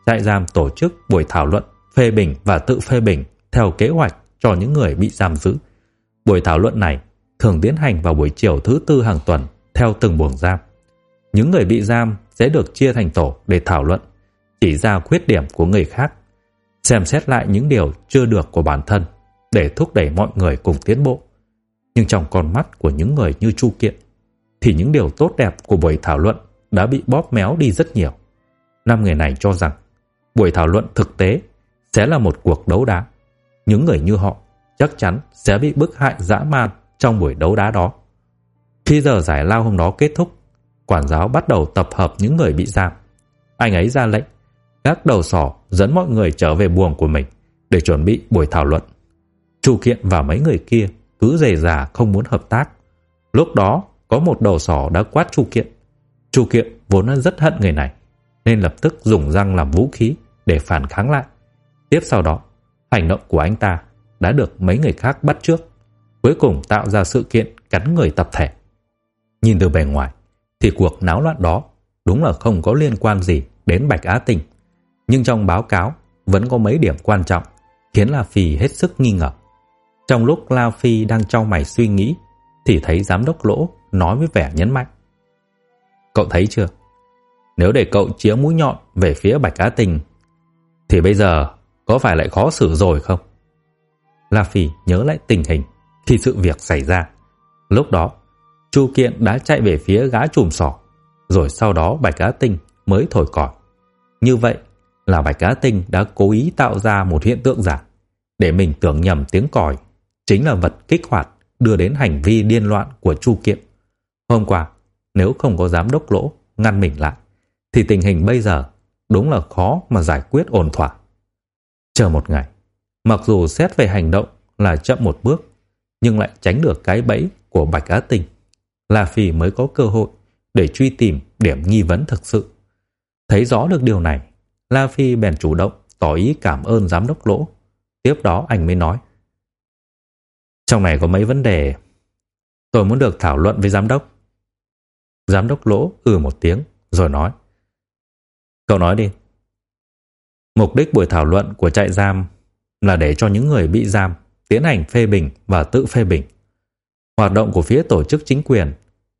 trại giam tổ chức buổi thảo luận, phê bình và tự phê bình theo kế hoạch cho những người bị giam giữ. Buổi thảo luận này thường tiến hành vào buổi chiều thứ tư hàng tuần theo từng buồng giam. Những người bị giam sẽ được chia thành tổ để thảo luận, chỉ ra khuyết điểm của người khác, xem xét lại những điều chưa được của bản thân để thúc đẩy mọi người cùng tiến bộ. Nhưng trong con mắt của những người như Chu Kiện, thì những điều tốt đẹp của buổi thảo luận đã bị bóp méo đi rất nhiều. Năm người này cho rằng buổi thảo luận thực tế sẽ là một cuộc đấu đá. Những người như họ chắc chắn sẽ bị bức hại dã man trong buổi đấu đá đó. Khi giờ giải lao hôm đó kết thúc, quản giáo bắt đầu tập hợp những người bị giam. Anh ấy ra lệnh, các đầu sỏ dẫn mọi người trở về buồng của mình để chuẩn bị buổi thảo luận. Chu Kiện và mấy người kia cứ dề dà không muốn hợp tác. Lúc đó, có một đầu sỏ đã quát Chu Kiện. Chu Kiện vốn rất hận người này, nên lập tức dùng răng làm vũ khí để phản kháng lại. Tiếp sau đó, hành động của anh ta đã được mấy người khác bắt trước, cuối cùng tạo ra sự kiện cắn người tập thể. Nhìn từ bề ngoài, thì cuộc náo loạn đó đúng là không có liên quan gì đến Bạch Á tình, Nhưng trong báo cáo vẫn có mấy điểm quan trọng khiến La Phi hết sức nghi ngờ. Trong lúc La Phi đang trao mày suy nghĩ thì thấy giám đốc lỗ nói với vẻ nhấn mạnh. Cậu thấy chưa? Nếu để cậu chĩa mũi nhọn về phía Bạch Á tình." Thì bây giờ có phải lại khó xử rồi không? La Phi nhớ lại tình hình khi sự việc xảy ra. Lúc đó, Chu Kiện đã chạy về phía gã chùm sỏ, rồi sau đó Bạch cá Tinh mới thổi còi. Như vậy là Bạch Cá Tinh đã cố ý tạo ra một hiện tượng giả để mình tưởng nhầm tiếng còi chính là vật kích hoạt đưa đến hành vi điên loạn của Chu Kiện. Hôm qua, nếu không có giám đốc lỗ ngăn mình lại, thì tình hình bây giờ đúng là khó mà giải quyết ổn thỏa. Chờ một ngày, mặc dù xét về hành động là chậm một bước, nhưng lại tránh được cái bẫy của Bạch Á tình. La Phi mới có cơ hội để truy tìm điểm nghi vấn thực sự. Thấy rõ được điều này, La Phi bèn chủ động tỏ ý cảm ơn giám đốc lỗ. Tiếp đó anh mới nói. Trong này có mấy vấn đề tôi muốn được thảo luận với giám đốc. Giám đốc lỗ ừ một tiếng rồi nói. Cậu nói đi. Mục đích buổi thảo luận của trại giam là để cho những người bị giam tiến hành phê bình và tự phê bình. Hoạt động của phía tổ chức chính quyền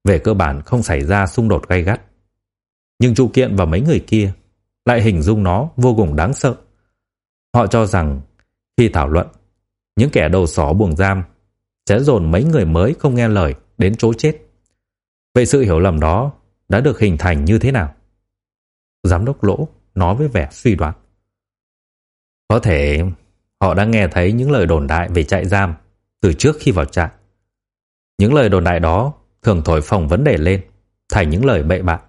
về cơ bản không xảy ra xung đột gay gắt. Nhưng Chu Kiện và mấy người kia lại hình dung nó vô cùng đáng sợ. Họ cho rằng khi thảo luận, những kẻ đầu sỏ buồng giam sẽ dồn mấy người mới không nghe lời đến chỗ chết. Vậy sự hiểu lầm đó đã được hình thành như thế nào? Giám đốc Lỗ nói với vẻ suy đoán. Có thể họ đã nghe thấy những lời đồn đại về trại giam từ trước khi vào trại. Những lời đồn đại đó thường thổi phồng vấn đề lên thành những lời bậy bạ.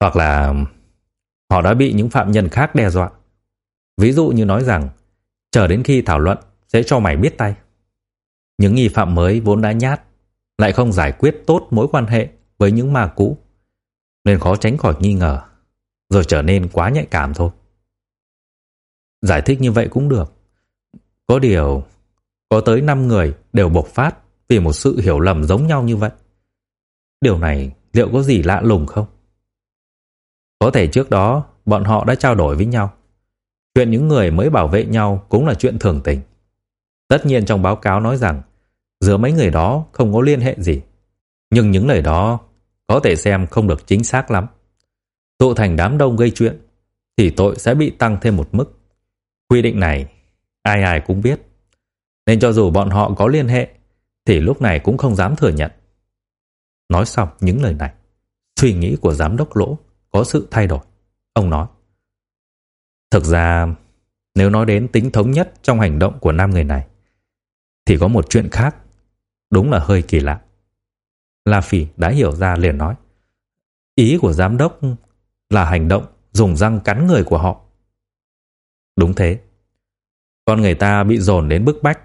Hoặc là họ đã bị những phạm nhân khác đe dọa. Ví dụ như nói rằng, chờ đến khi thảo luận sẽ cho mày biết tay. Những nghi phạm mới vốn đã nhát, lại không giải quyết tốt mối quan hệ với những ma cũ, nên khó tránh khỏi nghi ngờ rồi trở nên quá nhạy cảm thôi. Giải thích như vậy cũng được. Có điều, có tới 5 người đều bộc phát vì một sự hiểu lầm giống nhau như vậy. Điều này liệu có gì lạ lùng không? Có thể trước đó, bọn họ đã trao đổi với nhau. Chuyện những người mới bảo vệ nhau cũng là chuyện thường tình. Tất nhiên trong báo cáo nói rằng, giữa mấy người đó không có liên hệ gì. Nhưng những lời đó có thể xem không được chính xác lắm. Tụ thành đám đông gây chuyện thì tội sẽ bị tăng thêm một mức. Quy định này ai ai cũng biết. Nên cho dù bọn họ có liên hệ thì lúc này cũng không dám thừa nhận. Nói xong những lời này, suy nghĩ của giám đốc lỗ có sự thay đổi. Ông nói, Thực ra, nếu nói đến tính thống nhất trong hành động của năm người này, thì có một chuyện khác, đúng là hơi kỳ lạ. La Phỉ đã hiểu ra liền nói, ý của giám đốc là hành động dùng răng cắn người của họ. Đúng thế. Con người ta bị dồn đến bức bách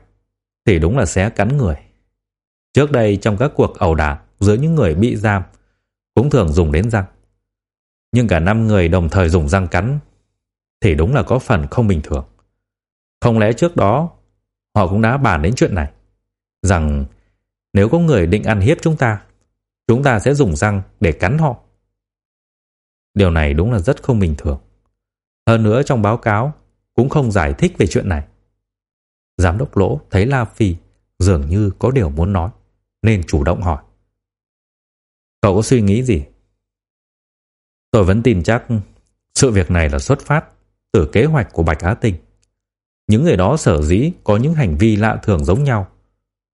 thì đúng là sẽ cắn người. Trước đây trong các cuộc ẩu đả giữa những người bị giam cũng thường dùng đến răng. Nhưng cả năm người đồng thời dùng răng cắn thì đúng là có phần không bình thường. Không lẽ trước đó họ cũng đã bàn đến chuyện này rằng nếu có người định ăn hiếp chúng ta, chúng ta sẽ dùng răng để cắn họ. Điều này đúng là rất không bình thường. Hơn nữa trong báo cáo cũng không giải thích về chuyện này. Giám đốc Lỗ thấy La Phi dường như có điều muốn nói, nên chủ động hỏi. Cậu có suy nghĩ gì? Tôi vẫn tin chắc sự việc này là xuất phát từ kế hoạch của Bạch Á Tinh. Những người đó sở dĩ có những hành vi lạ thường giống nhau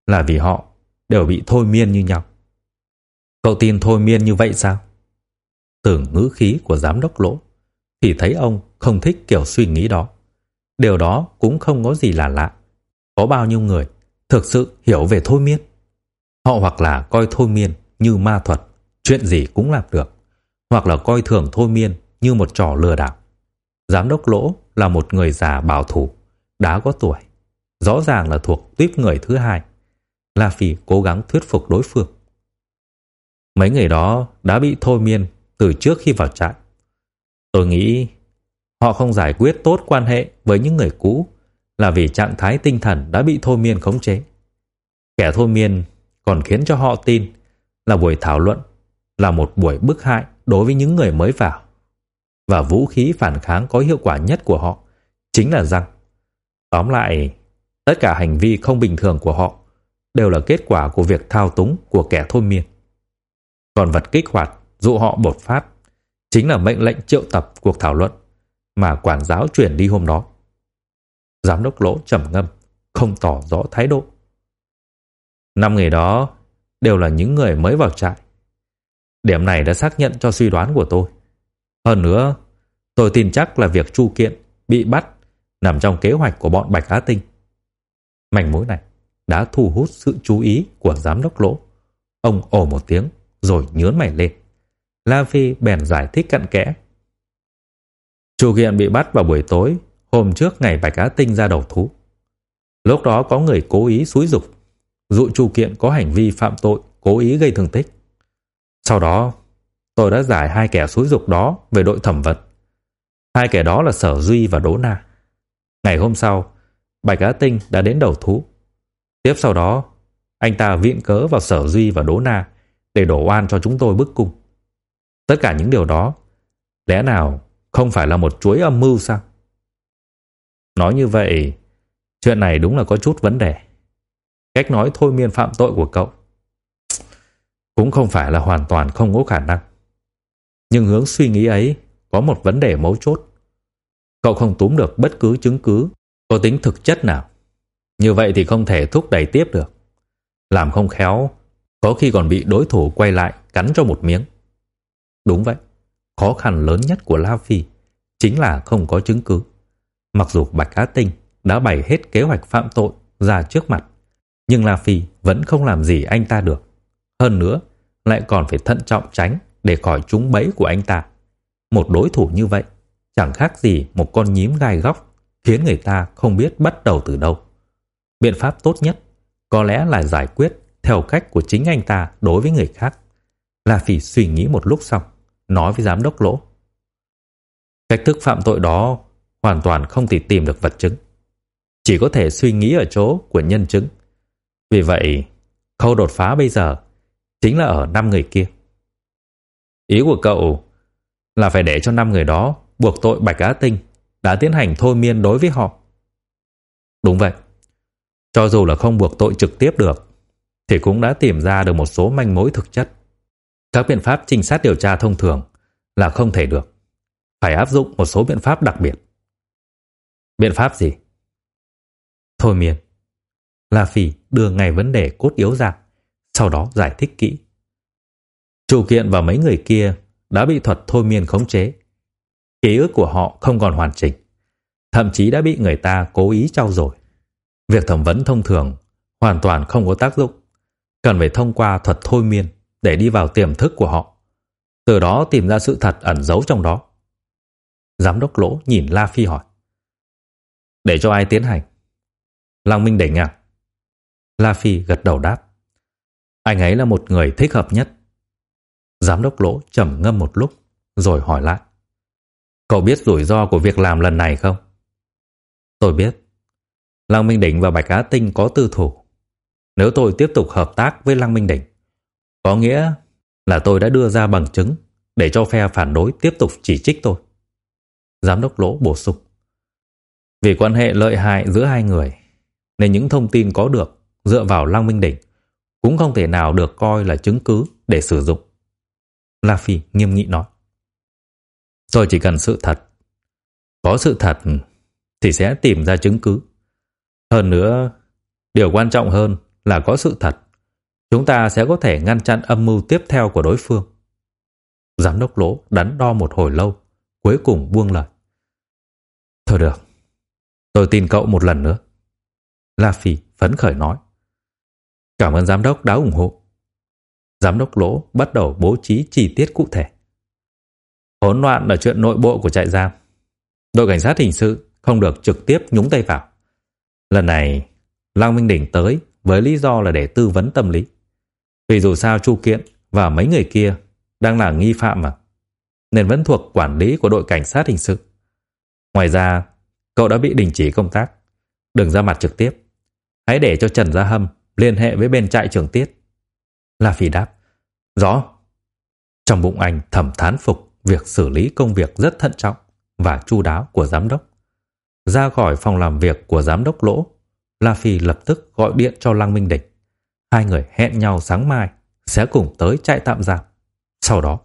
là vì họ đều bị thôi miên như nhau. Cậu tin thôi miên như vậy sao? Từ ngữ khí của giám đốc lỗ thì thấy ông không thích kiểu suy nghĩ đó. Điều đó cũng không có gì là lạ. Có bao nhiêu người thực sự hiểu về thôi miên? Họ hoặc là coi thôi miên như ma thuật, chuyện gì cũng làm được, hoặc là coi thường thôi miên như một trò lừa đảo. Giám đốc Lỗ là một người già bảo thủ, đã có tuổi, rõ ràng là thuộc tuyếp người thứ hai. La Phi cố gắng thuyết phục đối phương. Mấy người đó đã bị thôi miên từ trước khi vào trại. Tôi nghĩ họ không giải quyết tốt quan hệ với những người cũ là vì trạng thái tinh thần đã bị thôi miên khống chế. Kẻ thôi miên còn khiến cho họ tin là buổi thảo luận là một buổi bức hại đối với những người mới vào. Và vũ khí phản kháng có hiệu quả nhất của họ chính là răng. Tóm lại, tất cả hành vi không bình thường của họ đều là kết quả của việc thao túng của kẻ thôi miên. Còn vật kích hoạt dụ họ bột phát chính là mệnh lệnh triệu tập cuộc thảo luận mà quản giáo chuyển đi hôm đó. Giám đốc lỗ trầm ngâm, không tỏ rõ thái độ. Năm người đó đều là những người mới vào trại. Điểm này đã xác nhận cho suy đoán của tôi. Hơn nữa, Tôi tin chắc là việc Chu Kiện bị bắt nằm trong kế hoạch của bọn Bạch Á Tinh. Mảnh mối này đã thu hút sự chú ý của giám đốc Lỗ. Ông ồ một tiếng rồi nhướng mày lên. La Phi bèn giải thích cặn kẽ. Chu Kiện bị bắt vào buổi tối hôm trước ngày Bạch Á Tinh ra đầu thú. Lúc đó có người cố ý xúi dục, dụ Chu Kiện có hành vi phạm tội, cố ý gây thương tích. Sau đó, tôi đã giải hai kẻ xúi dục đó về đội thẩm vấn. Hai kẻ đó là Sở Duy và Đỗ Na. Ngày hôm sau, Bạch Á Tinh đã đến đầu thú. Tiếp sau đó, anh ta viện cớ vào Sở Duy và Đỗ Na để đổ oan cho chúng tôi bức cung. Tất cả những điều đó, lẽ nào không phải là một chuỗi âm mưu sao? Nói như vậy, chuyện này đúng là có chút vấn đề. Cách nói thôi miên phạm tội của cậu cũng không phải là hoàn toàn không có khả năng. Nhưng hướng suy nghĩ ấy có một vấn đề mấu chốt. Cậu không túm được bất cứ chứng cứ có tính thực chất nào. Như vậy thì không thể thúc đẩy tiếp được. Làm không khéo, có khi còn bị đối thủ quay lại cắn cho một miếng. Đúng vậy, khó khăn lớn nhất của La Phi chính là không có chứng cứ. Mặc dù Bạch Á Tinh đã bày hết kế hoạch phạm tội ra trước mặt, nhưng La Phi vẫn không làm gì anh ta được. Hơn nữa, lại còn phải thận trọng tránh để khỏi trúng bẫy của anh ta. Một đối thủ như vậy, chẳng khác gì một con nhím gai góc, khiến người ta không biết bắt đầu từ đâu. Biện pháp tốt nhất có lẽ là giải quyết theo cách của chính anh ta đối với người khác. La Phỉ suy nghĩ một lúc xong, nói với giám đốc lỗ. Cách thức phạm tội đó hoàn toàn không thể tìm được vật chứng. Chỉ có thể suy nghĩ ở chỗ của nhân chứng. Vì vậy, khâu đột phá bây giờ chính là ở năm người kia. Ý của cậu là phải để cho năm người đó buộc tội Bạch Á Tinh đã tiến hành thôi miên đối với họ. Đúng vậy. Cho dù là không buộc tội trực tiếp được, thì cũng đã tìm ra được một số manh mối thực chất. Các biện pháp trinh sát điều tra thông thường là không thể được. Phải áp dụng một số biện pháp đặc biệt. Biện pháp gì? Thôi miên. La Phi đưa ngay vấn đề cốt yếu ra, sau đó giải thích kỹ. Chủ kiện và mấy người kia đã bị thuật thôi miên khống chế. Ký ức của họ không còn hoàn chỉnh, thậm chí đã bị người ta cố ý trao dồi. Việc thẩm vấn thông thường hoàn toàn không có tác dụng, cần phải thông qua thuật thôi miên để đi vào tiềm thức của họ, từ đó tìm ra sự thật ẩn giấu trong đó. Giám đốc Lỗ nhìn La Phi hỏi: "Để cho ai tiến hành?" Lăng Minh đỉnh ngang. La Phi gật đầu đáp: "Anh ấy là một người thích hợp nhất." Giám đốc Lỗ trầm ngâm một lúc rồi hỏi lại: "Cậu biết rủi ro của việc làm lần này không?" "Tôi biết." Lăng Minh Đỉnh và Bạch Á Tinh có tư thủ. Nếu tôi tiếp tục hợp tác với Lăng Minh Đỉnh, có nghĩa là tôi đã đưa ra bằng chứng để cho phe phản đối tiếp tục chỉ trích tôi. Giám đốc Lỗ bổ sung. Vì quan hệ lợi hại giữa hai người, nên những thông tin có được dựa vào Lăng Minh Đỉnh cũng không thể nào được coi là chứng cứ để sử dụng. La Phi nghiêm nghị nói. Tôi chỉ cần sự thật. Có sự thật thì sẽ tìm ra chứng cứ. Hơn nữa, điều quan trọng hơn là có sự thật. Chúng ta sẽ có thể ngăn chặn âm mưu tiếp theo của đối phương. Giám đốc lỗ đắn đo một hồi lâu, cuối cùng buông lời. Thôi được, tôi tin cậu một lần nữa. La Phi phấn khởi nói. Cảm ơn giám đốc đã ủng hộ. Giám đốc lỗ bắt đầu bố trí chi tiết cụ thể. Hỗn loạn là chuyện nội bộ của trại giam. Đội cảnh sát hình sự không được trực tiếp nhúng tay vào. Lần này, Lăng Minh Đỉnh tới với lý do là để tư vấn tâm lý. Vì dù sao Chu Kiện và mấy người kia đang là nghi phạm mà, nên vẫn thuộc quản lý của đội cảnh sát hình sự. Ngoài ra, cậu đã bị đình chỉ công tác. Đừng ra mặt trực tiếp. Hãy để cho Trần Gia Hâm liên hệ với bên trại trưởng tiết. La Phi đáp. Rõ. Trong bụng anh thầm thán phục việc xử lý công việc rất thận trọng và chu đáo của giám đốc. Ra khỏi phòng làm việc của giám đốc lỗ, La Phi lập tức gọi điện cho Lăng Minh Địch. Hai người hẹn nhau sáng mai sẽ cùng tới trại tạm giam. Sau đó,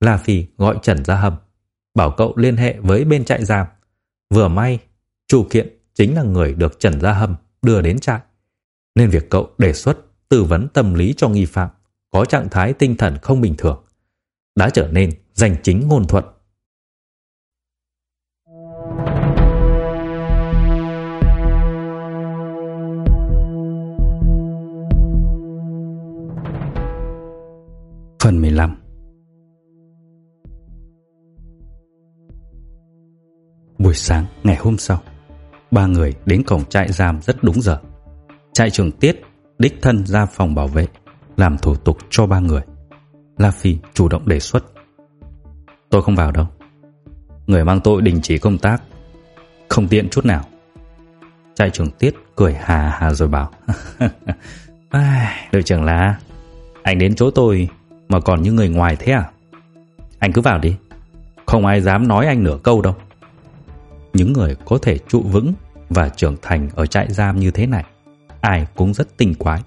La Phi gọi Trần Gia Hâm, bảo cậu liên hệ với bên trại giam. Vừa may, chủ kiện chính là người được Trần Gia Hâm đưa đến trại. Nên việc cậu đề xuất tư vấn tâm lý cho nghi phạm có trạng thái tinh thần không bình thường đã trở nên danh chính ngôn thuận Phần 15 Buổi sáng ngày hôm sau, ba người đến cổng trại giam rất đúng giờ. Trại trưởng Tiết đích thân ra phòng bảo vệ, làm thủ tục cho ba người. La Phi chủ động đề xuất. Tôi không vào đâu. Người mang tội đình chỉ công tác, không tiện chút nào. Trại trưởng Tiết cười hà hà rồi bảo. Đội trưởng là anh đến chỗ tôi mà còn như người ngoài thế à? Anh cứ vào đi, không ai dám nói anh nửa câu đâu. Những người có thể trụ vững và trưởng thành ở trại giam như thế này, ai cũng rất tinh quái,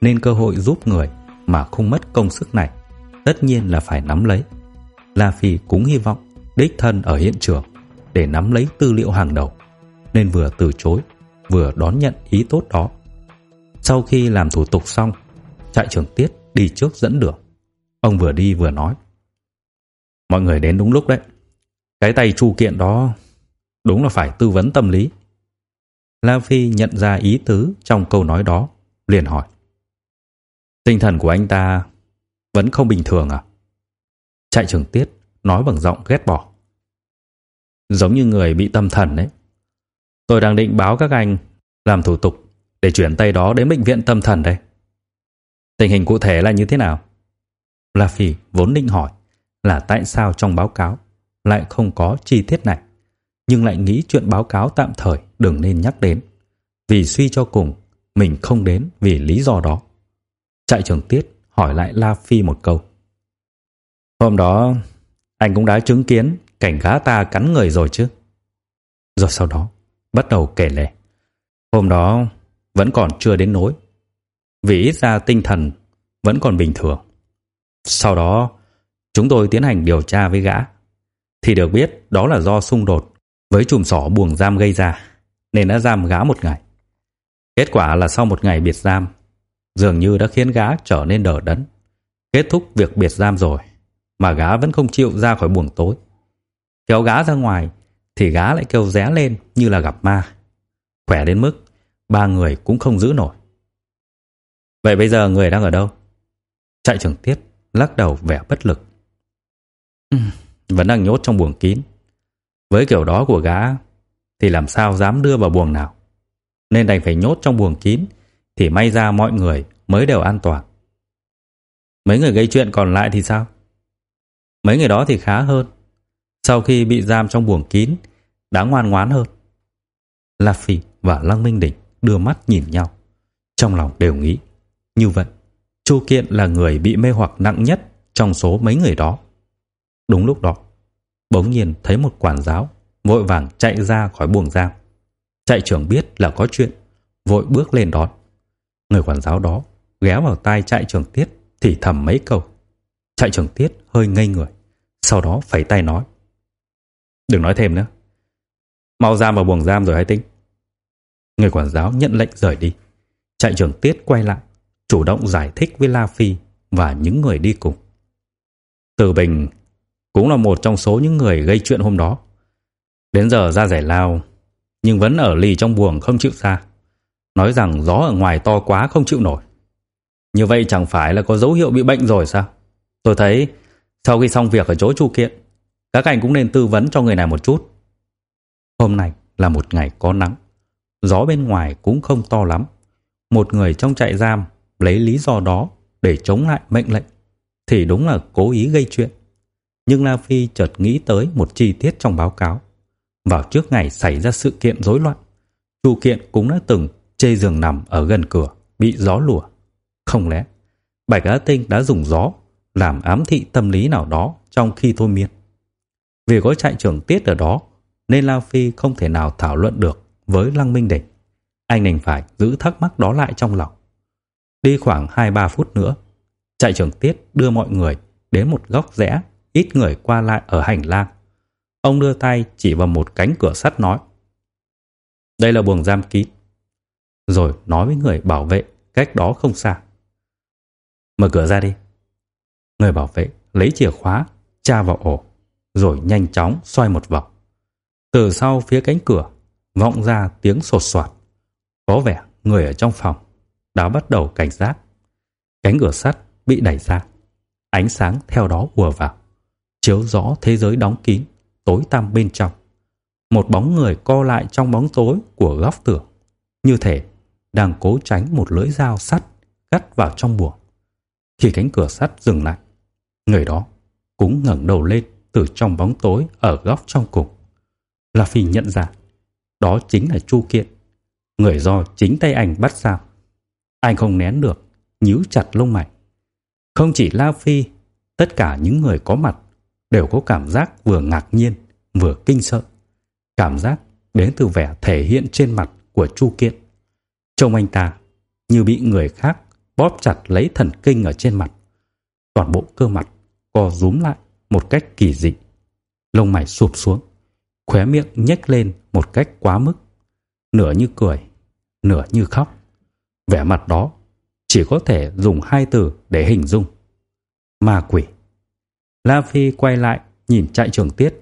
nên cơ hội giúp người mà không mất công sức này, tất nhiên là phải nắm lấy. La Phi cũng hy vọng đích thân ở hiện trường để nắm lấy tư liệu hàng đầu, nên vừa từ chối, vừa đón nhận ý tốt đó. Sau khi làm thủ tục xong, trại trưởng Tiết đi trước dẫn đường. Ông vừa đi vừa nói. Mọi người đến đúng lúc đấy. Cái tay chu kiện đó đúng là phải tư vấn tâm lý. La Phi nhận ra ý tứ trong câu nói đó, liền hỏi. Tinh thần của anh ta vẫn không bình thường à? Trại trưởng Tiết nói bằng giọng ghét bỏ. Giống như người bị tâm thần đấy. Tôi đang định báo các anh làm thủ tục để chuyển tay đó đến bệnh viện tâm thần đây. Tình hình cụ thể là như thế nào? La Phi vốn định hỏi là tại sao trong báo cáo lại không có chi tiết này, nhưng lại nghĩ chuyện báo cáo tạm thời đừng nên nhắc đến, vì suy cho cùng mình không đến vì lý do đó. Trại trưởng Tiết hỏi lại La Phi một câu. Hôm đó anh cũng đã chứng kiến cảnh gã ta cắn người rồi chứ? Rồi sau đó bắt đầu kể lể. Hôm đó vẫn còn chưa đến nỗi, vì ít ra tinh thần vẫn còn bình thường. Sau đó, chúng tôi tiến hành điều tra với gã, thì được biết đó là do xung đột với chùm sỏ buồng giam gây ra, nên đã giam gã một ngày. Kết quả là sau một ngày biệt giam, dường như đã khiến gã trở nên đờ đẫn. Kết thúc việc biệt giam rồi, mà gã vẫn không chịu ra khỏi buồng tối. Kéo gã ra ngoài, thì gã lại kêu ré lên như là gặp ma. Khỏe đến mức ba người cũng không giữ nổi. Vậy bây giờ người đang ở đâu? Chạy trưởng tiếp lắc đầu vẻ bất lực. Ừ, vẫn đang nhốt trong buồng kín. Với kiểu đó của gã, thì làm sao dám đưa vào buồng nào. Nên đành phải nhốt trong buồng kín, thì may ra mọi người mới đều an toàn. Mấy người gây chuyện còn lại thì sao? Mấy người đó thì khá hơn. Sau khi bị giam trong buồng kín, đã ngoan ngoãn hơn. La Phi và Lăng Minh Đỉnh đưa mắt nhìn nhau. Trong lòng đều nghĩ, như vậy, Chu Kiện là người bị mê hoặc nặng nhất trong số mấy người đó. Đúng lúc đó, bỗng nhiên thấy một quản giáo vội vàng chạy ra khỏi buồng giam. Chạy trưởng biết là có chuyện, vội bước lên đón. Người quản giáo đó ghé vào tai chạy trưởng Tiết thì thầm mấy câu. Chạy trưởng Tiết hơi ngây người, sau đó phẩy tay nói: "Đừng nói thêm nữa. Mau giam vào buồng giam rồi hãy tính." Người quản giáo nhận lệnh rời đi. Trại trưởng Tiết quay lại, chủ động giải thích với La Phi và những người đi cùng. Từ Bình cũng là một trong số những người gây chuyện hôm đó. Đến giờ ra giải lao, nhưng vẫn ở lì trong buồng không chịu ra. Nói rằng gió ở ngoài to quá không chịu nổi. Như vậy chẳng phải là có dấu hiệu bị bệnh rồi sao? Tôi thấy sau khi xong việc ở chỗ chu kiện, các anh cũng nên tư vấn cho người này một chút. Hôm nay là một ngày có nắng gió bên ngoài cũng không to lắm. Một người trong trại giam lấy lý do đó để chống lại mệnh lệnh thì đúng là cố ý gây chuyện. Nhưng La Phi chợt nghĩ tới một chi tiết trong báo cáo. Vào trước ngày xảy ra sự kiện rối loạn, Chu Kiện cũng đã từng chê giường nằm ở gần cửa, bị gió lùa. Không lẽ Bạch Á Tinh đã dùng gió làm ám thị tâm lý nào đó trong khi thôi miên. Vì có trại trưởng tiết ở đó, nên La Phi không thể nào thảo luận được với Lăng Minh Địch. Anh đành phải giữ thắc mắc đó lại trong lòng. Đi khoảng 2-3 phút nữa, chạy trưởng tiết đưa mọi người đến một góc rẽ, ít người qua lại ở hành lang. Ông đưa tay chỉ vào một cánh cửa sắt nói. Đây là buồng giam kín. Rồi nói với người bảo vệ cách đó không xa. Mở cửa ra đi. Người bảo vệ lấy chìa khóa, tra vào ổ, rồi nhanh chóng xoay một vòng. Từ sau phía cánh cửa vọng ra tiếng sột soạt. Có vẻ người ở trong phòng đã bắt đầu cảnh giác. Cánh cửa sắt bị đẩy ra. Ánh sáng theo đó ùa vào, chiếu rõ thế giới đóng kín, tối tăm bên trong. Một bóng người co lại trong bóng tối của góc tường, như thể đang cố tránh một lưỡi dao sắt cắt vào trong buồng. Khi cánh cửa sắt dừng lại, người đó cũng ngẩng đầu lên từ trong bóng tối ở góc trong cùng. La Phi nhận ra, đó chính là Chu Kiện, người do chính tay anh bắt sao. Anh không nén được, nhíu chặt lông mày. Không chỉ La Phi, tất cả những người có mặt đều có cảm giác vừa ngạc nhiên, vừa kinh sợ. Cảm giác đến từ vẻ thể hiện trên mặt của Chu Kiện. Trông anh ta như bị người khác bóp chặt lấy thần kinh ở trên mặt. Toàn bộ cơ mặt co rúm lại một cách kỳ dị. Lông mày sụp xuống, khóe miệng nhếch lên một cách quá mức. Nửa như cười, nửa như khóc. Vẻ mặt đó chỉ có thể dùng hai từ để hình dung. Ma quỷ. La Phi quay lại nhìn trại trưởng Tiết.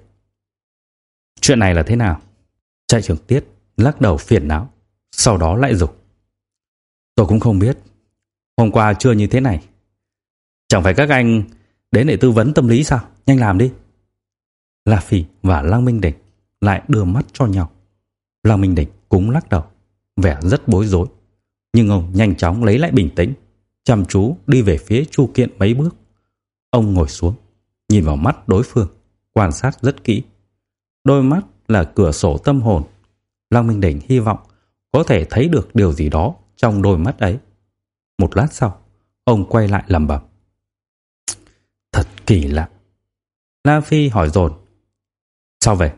Chuyện này là thế nào? Trại trưởng Tiết lắc đầu phiền não, sau đó lại dục. Tôi cũng không biết. Hôm qua chưa như thế này. Chẳng phải các anh đến để tư vấn tâm lý sao? Nhanh làm đi. La Phi và Lăng Minh Đỉnh lại đưa mắt cho nhau. Lăng Minh Đỉnh cũng lắc đầu, vẻ rất bối rối. Nhưng ông nhanh chóng lấy lại bình tĩnh, chăm chú đi về phía Chu Kiện mấy bước. Ông ngồi xuống, nhìn vào mắt đối phương, quan sát rất kỹ. Đôi mắt là cửa sổ tâm hồn. Lăng Minh Đỉnh hy vọng có thể thấy được điều gì đó trong đôi mắt ấy. Một lát sau, ông quay lại lẩm bẩm. Thật kỳ lạ. La Phi hỏi dồn Sao vậy?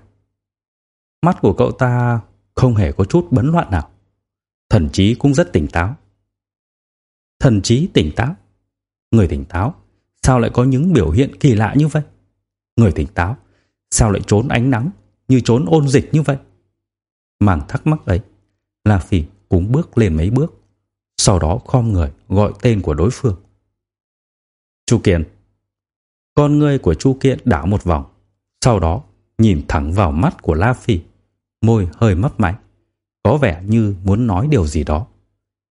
Mắt của cậu ta không hề có chút bấn loạn nào. Thần trí cũng rất tỉnh táo. Thần trí tỉnh táo? Người tỉnh táo sao lại có những biểu hiện kỳ lạ như vậy? Người tỉnh táo sao lại trốn ánh nắng như trốn ôn dịch như vậy? Màng thắc mắc ấy, La Phi cũng bước lên mấy bước, sau đó khom người gọi tên của đối phương. Chu Kiện. Con người của Chu Kiện đảo một vòng, sau đó nhìn thẳng vào mắt của La Phi, môi hơi mấp máy, có vẻ như muốn nói điều gì đó.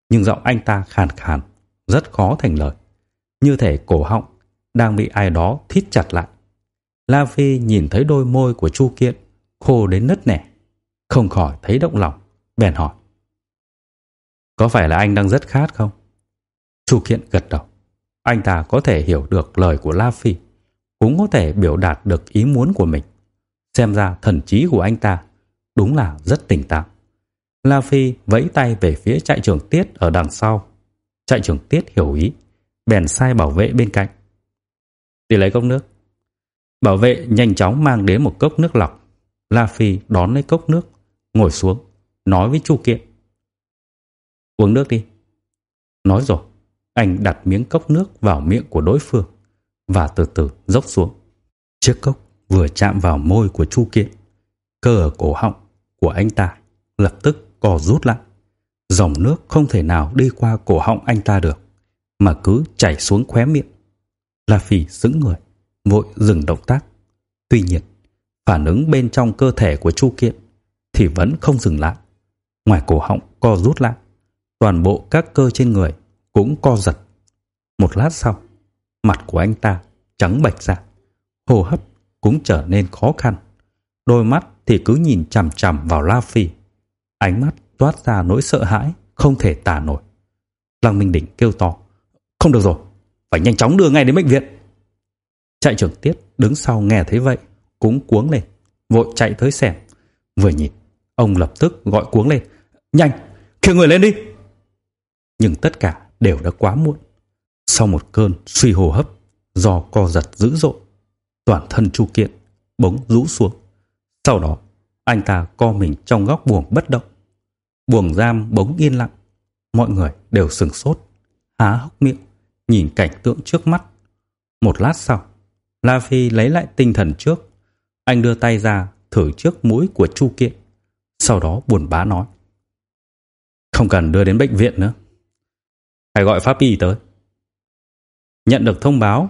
Nhưng giọng anh ta khàn khàn, rất khó thành lời, như thể cổ họng đang bị ai đó thít chặt lại. La Phi nhìn thấy đôi môi của Chu Kiện khô đến nứt nẻ, không khỏi thấy động lòng, bèn hỏi. Có phải là anh đang rất khát không? Chu Kiện gật đầu. Anh ta có thể hiểu được lời của La Phi, cũng có thể biểu đạt được ý muốn của mình. Xem ra thần trí của anh ta đúng là rất tỉnh táo. La Phi vẫy tay về phía trại trưởng Tiết ở đằng sau. Trại trưởng Tiết hiểu ý, bèn sai bảo vệ bên cạnh. Đi lấy cốc nước. Bảo vệ nhanh chóng mang đến một cốc nước lọc. La Phi đón lấy cốc nước, ngồi xuống, nói với Chu Kiện. Uống nước đi. Nói rồi, anh đặt miếng cốc nước vào miệng của đối phương và từ từ dốc xuống. Chiếc cốc vừa chạm vào môi của Chu Kiện. Cơ ở cổ họng của anh ta lập tức co rút lại. Dòng nước không thể nào đi qua cổ họng anh ta được, mà cứ chảy xuống khóe miệng. La Phi sững người, vội dừng động tác. Tuy nhiên, phản ứng bên trong cơ thể của Chu Kiện thì vẫn không dừng lại. Ngoài cổ họng co rút lại, toàn bộ các cơ trên người cũng co giật. Một lát sau, mặt của anh ta trắng bệch ra, hô hấp cũng trở nên khó khăn. Đôi mắt thì cứ nhìn chằm chằm vào La Phi. Ánh mắt toát ra nỗi sợ hãi, không thể tả nổi. Lăng Minh Đỉnh kêu to. Không được rồi, phải nhanh chóng đưa ngay đến bệnh viện. Chạy trưởng tiết đứng sau nghe thấy vậy, cũng cuống lên, vội chạy tới xem. Vừa nhìn, ông lập tức gọi cuống lên. Nhanh, kêu người lên đi. Nhưng tất cả đều đã quá muộn. Sau một cơn suy hô hấp do co giật dữ dội, toàn thân Chu Kiện bỗng rũ xuống. Sau đó, anh ta co mình trong góc buồng bất động. Buồng giam bỗng yên lặng. Mọi người đều sừng sốt, há hốc miệng, nhìn cảnh tượng trước mắt. Một lát sau, La Phi lấy lại tinh thần trước. Anh đưa tay ra thử trước mũi của Chu Kiện. Sau đó buồn bã nói. Không cần đưa đến bệnh viện nữa. Hãy gọi pháp y tới. Nhận được thông báo,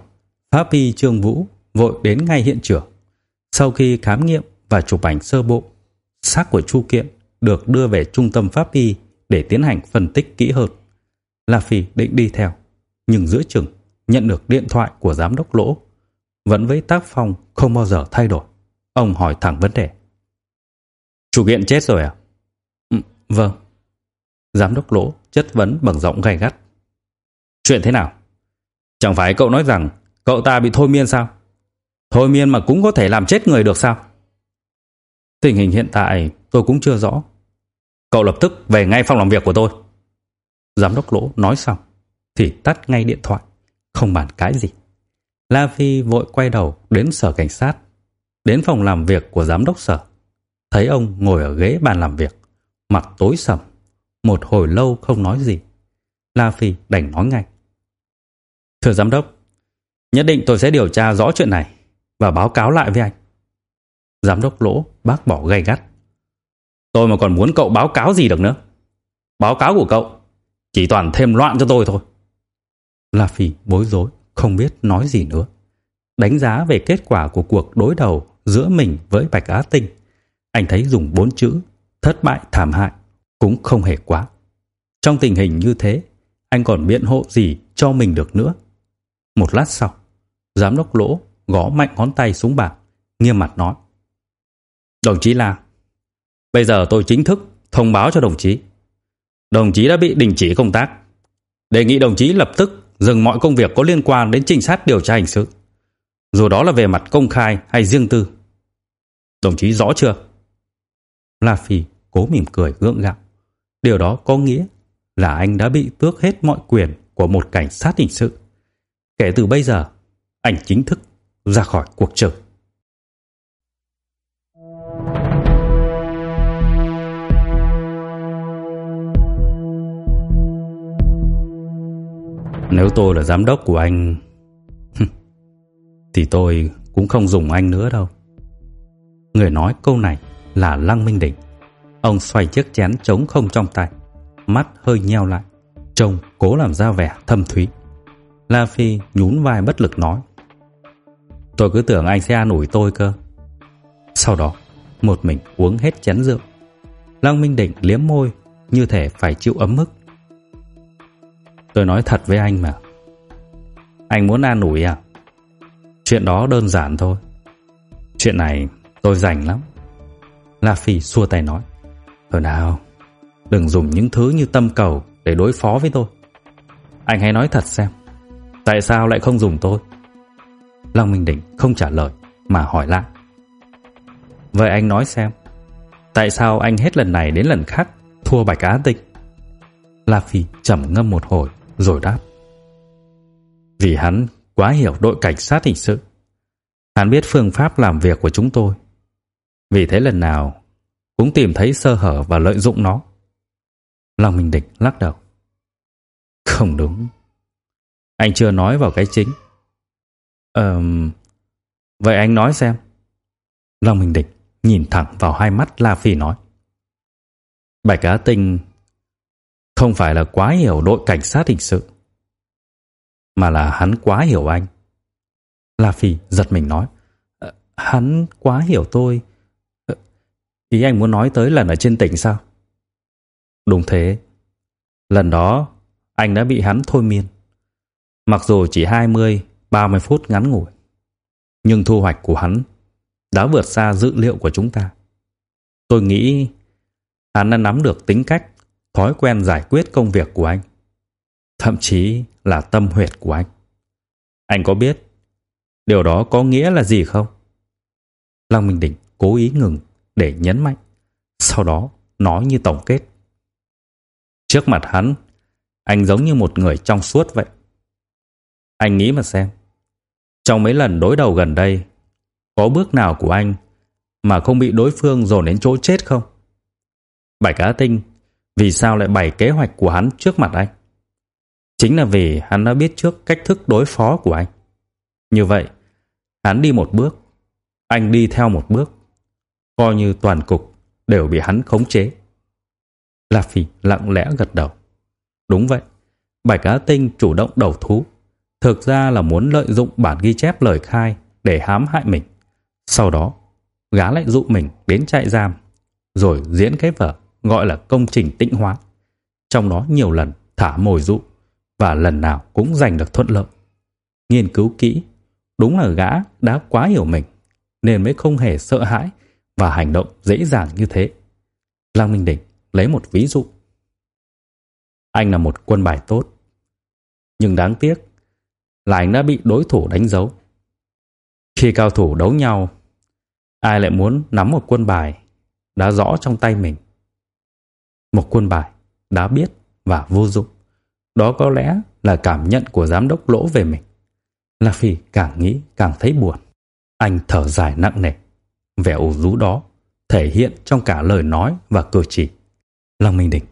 pháp y Trương Vũ vội đến ngay hiện trường. Sau khi khám nghiệm và chụp ảnh sơ bộ, xác của Chu Kiện được đưa về trung tâm pháp y để tiến hành phân tích kỹ hơn. La Phi định đi theo, nhưng giữa chừng nhận được điện thoại của giám đốc Lỗ, vẫn với tác phong không bao giờ thay đổi. Ông hỏi thẳng vấn đề. Chủ kiện chết rồi à? Ừ, vâng. Giám đốc Lỗ chất vấn bằng giọng gay gắt. Chuyện thế nào? Chẳng phải cậu nói rằng cậu ta bị thôi miên sao? Thôi miên mà cũng có thể làm chết người được sao? Tình hình hiện tại tôi cũng chưa rõ. Cậu lập tức về ngay phòng làm việc của tôi. Giám đốc Lỗ nói xong thì tắt ngay điện thoại, không bàn cái gì. La Phi vội quay đầu đến sở cảnh sát, đến phòng làm việc của giám đốc sở. Thấy ông ngồi ở ghế bàn làm việc, mặt tối sầm, một hồi lâu không nói gì. La Phi đành nói ngay. Thưa giám đốc, nhất định tôi sẽ điều tra rõ chuyện này và báo cáo lại với anh. Giám đốc lỗ bác bỏ gay gắt. Tôi mà còn muốn cậu báo cáo gì được nữa. Báo cáo của cậu chỉ toàn thêm loạn cho tôi thôi. La Phi bối rối, không biết nói gì nữa. Đánh giá về kết quả của cuộc đối đầu giữa mình với Bạch Á Tinh. Anh thấy dùng bốn chữ thất bại thảm hại cũng không hề quá. Trong tình hình như thế, anh còn biện hộ gì cho mình được nữa. Một lát sau, giám đốc lỗ gõ mạnh ngón tay xuống bàn, nghiêm mặt nói. Đồng chí La, bây giờ tôi chính thức thông báo cho đồng chí. Đồng chí đã bị đình chỉ công tác. Đề nghị đồng chí lập tức dừng mọi công việc có liên quan đến trinh sát điều tra hình sự. Dù đó là về mặt công khai hay riêng tư. Đồng chí rõ chưa? La Phi cố mỉm cười gượng gạo. Điều đó có nghĩa là anh đã bị tước hết mọi quyền của một cảnh sát hình sự. Kể từ bây giờ, anh chính thức ra khỏi cuộc trực. Nếu tôi là giám đốc của anh Thì tôi cũng không dùng anh nữa đâu. Người nói câu này là Lăng Minh Đỉnh Ông xoay chiếc chén trống không trong tay, Mắt hơi nheo lại, Trông cố làm ra vẻ thâm thúy. La Phi nhún vai bất lực nói, Tôi cứ tưởng anh sẽ an ủi tôi cơ. Sau đó, Một mình uống hết chén rượu. Lăng Minh Định liếm môi, Như thể phải chịu ấm ức. Tôi nói thật với anh mà. Anh muốn an ủi à? Chuyện đó đơn giản thôi. Chuyện này tôi rảnh lắm. La Phi xua tay nói. Thôi nào, Đừng dùng những thứ như tâm cầu Để đối phó với tôi. Anh hãy nói thật xem, Tại sao lại không dùng tôi? Long Minh Định không trả lời Mà hỏi lại. Vậy anh nói xem, Tại sao anh hết lần này đến lần khác Thua Bạch Á Tinh? La Phi trầm ngâm một hồi. Rồi đáp. Vì hắn quá hiểu đội cảnh sát hình sự, Hắn biết phương pháp làm việc của chúng tôi. Vì thế lần nào Cũng tìm thấy sơ hở và lợi dụng nó. Long Minh Định lắc đầu. Không đúng. Anh chưa nói vào cái chính. Ờ... vậy anh nói xem. Long Minh Địch nhìn thẳng vào hai mắt La Phi nói. Bạch Á Tinh không phải là quá hiểu đội cảnh sát hình sự, mà là hắn quá hiểu anh. La Phi giật mình nói. Ờ, hắn quá hiểu tôi.Ý ờ, anh muốn nói tới lần ở trên tỉnh sao? Đúng thế. Lần đó, anh đã bị hắn thôi miên. Mặc dù chỉ 20 30 phút ngắn ngủi. Nhưng thu hoạch của hắn đã vượt xa dự liệu của chúng ta. Tôi nghĩ hắn đã nắm được tính cách, thói quen giải quyết công việc của anh. Thậm chí là tâm huyệt của anh. Anh có biết điều đó có nghĩa là gì không? Long Minh Đỉnh cố ý ngừng để nhấn mạnh. Sau đó nói như tổng kết. Trước mặt hắn, anh giống như một người trong suốt vậy. Anh nghĩ mà xem. Trong mấy lần đối đầu gần đây, có bước nào của anh mà không bị đối phương dồn đến chỗ chết không? Bạch Á Tinh, vì sao lại bày kế hoạch của hắn trước mặt anh? Chính là vì hắn đã biết trước cách thức đối phó của anh. Như vậy, hắn đi một bước, anh đi theo một bước, coi như toàn cục đều bị hắn khống chế. La Phi lặng lẽ gật đầu. Đúng vậy, Bạch Á Tinh chủ động đầu thú thực ra là muốn lợi dụng bản ghi chép lời khai để hãm hại mình. Sau đó, gã lại dụ mình đến trại giam, rồi diễn cái vở gọi là công trình tĩnh hóa. Trong đó nhiều lần thả mồi dụ và lần nào cũng giành được thuận lợi. nghiên cứu kỹ, đúng là gã đã quá hiểu mình, nên mới không hề sợ hãi và hành động dễ dàng như thế. Lăng Minh Đỉnh lấy một ví dụ. Anh là một quân bài tốt, nhưng đáng tiếc là anh đã bị đối thủ đánh dấu. Khi cao thủ đấu nhau, ai lại muốn nắm một quân bài đã rõ trong tay mình. Một quân bài đã biết và vô dụng. Đó có lẽ là cảm nhận của giám đốc lỗ về mình. La Phi càng nghĩ càng thấy buồn. Anh thở dài nặng nề. Vẻ ủ rũ đó thể hiện trong cả lời nói và cử chỉ. Lăng Minh Đình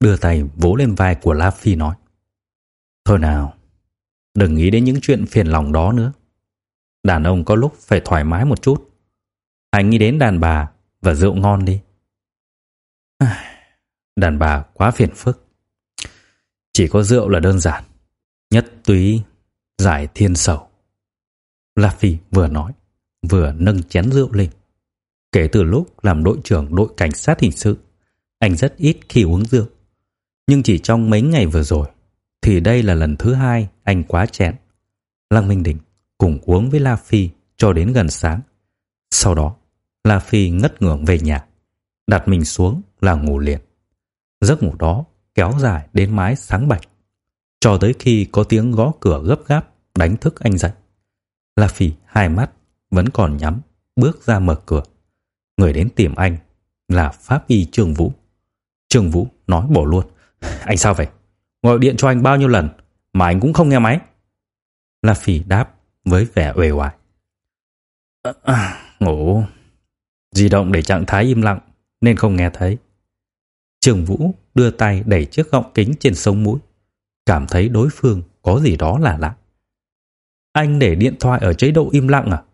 đưa tay vỗ lên vai của La Phi nói. Thôi nào, đừng nghĩ đến những chuyện phiền lòng đó nữa. Đàn ông có lúc phải thoải mái một chút. Hãy nghĩ đến đàn bà và rượu ngon đi. Đàn bà quá phiền phức. Chỉ có rượu là đơn giản. Nhất túy giải thiên sầu. La Phi vừa nói, vừa nâng chén rượu lên. Kể từ lúc làm đội trưởng đội cảnh sát hình sự, anh rất ít khi uống rượu. Nhưng chỉ trong mấy ngày vừa rồi, thì đây là lần thứ hai anh quá chén. Lăng Minh Đình cùng uống với La Phi cho đến gần sáng. Sau đó, La Phi ngất ngưởng về nhà, đặt mình xuống là ngủ liền. Giấc ngủ đó kéo dài đến mái sáng bạch, cho tới khi có tiếng gõ cửa gấp gáp đánh thức anh dậy. La Phi hai mắt vẫn còn nhắm, bước ra mở cửa. Người đến tìm anh là Pháp Y Trương Vũ. Trương Vũ nói bỏ luôn. Anh sao vậy? Gọi điện cho anh bao nhiêu lần mà anh cũng không nghe máy. La Phi đáp với vẻ uể oải. À, ngủ. Di động để trạng thái im lặng nên không nghe thấy. Trường Vũ đưa tay đẩy chiếc gọng kính trên sống mũi, cảm thấy đối phương có gì đó là lạ. Anh để điện thoại ở chế độ im lặng à?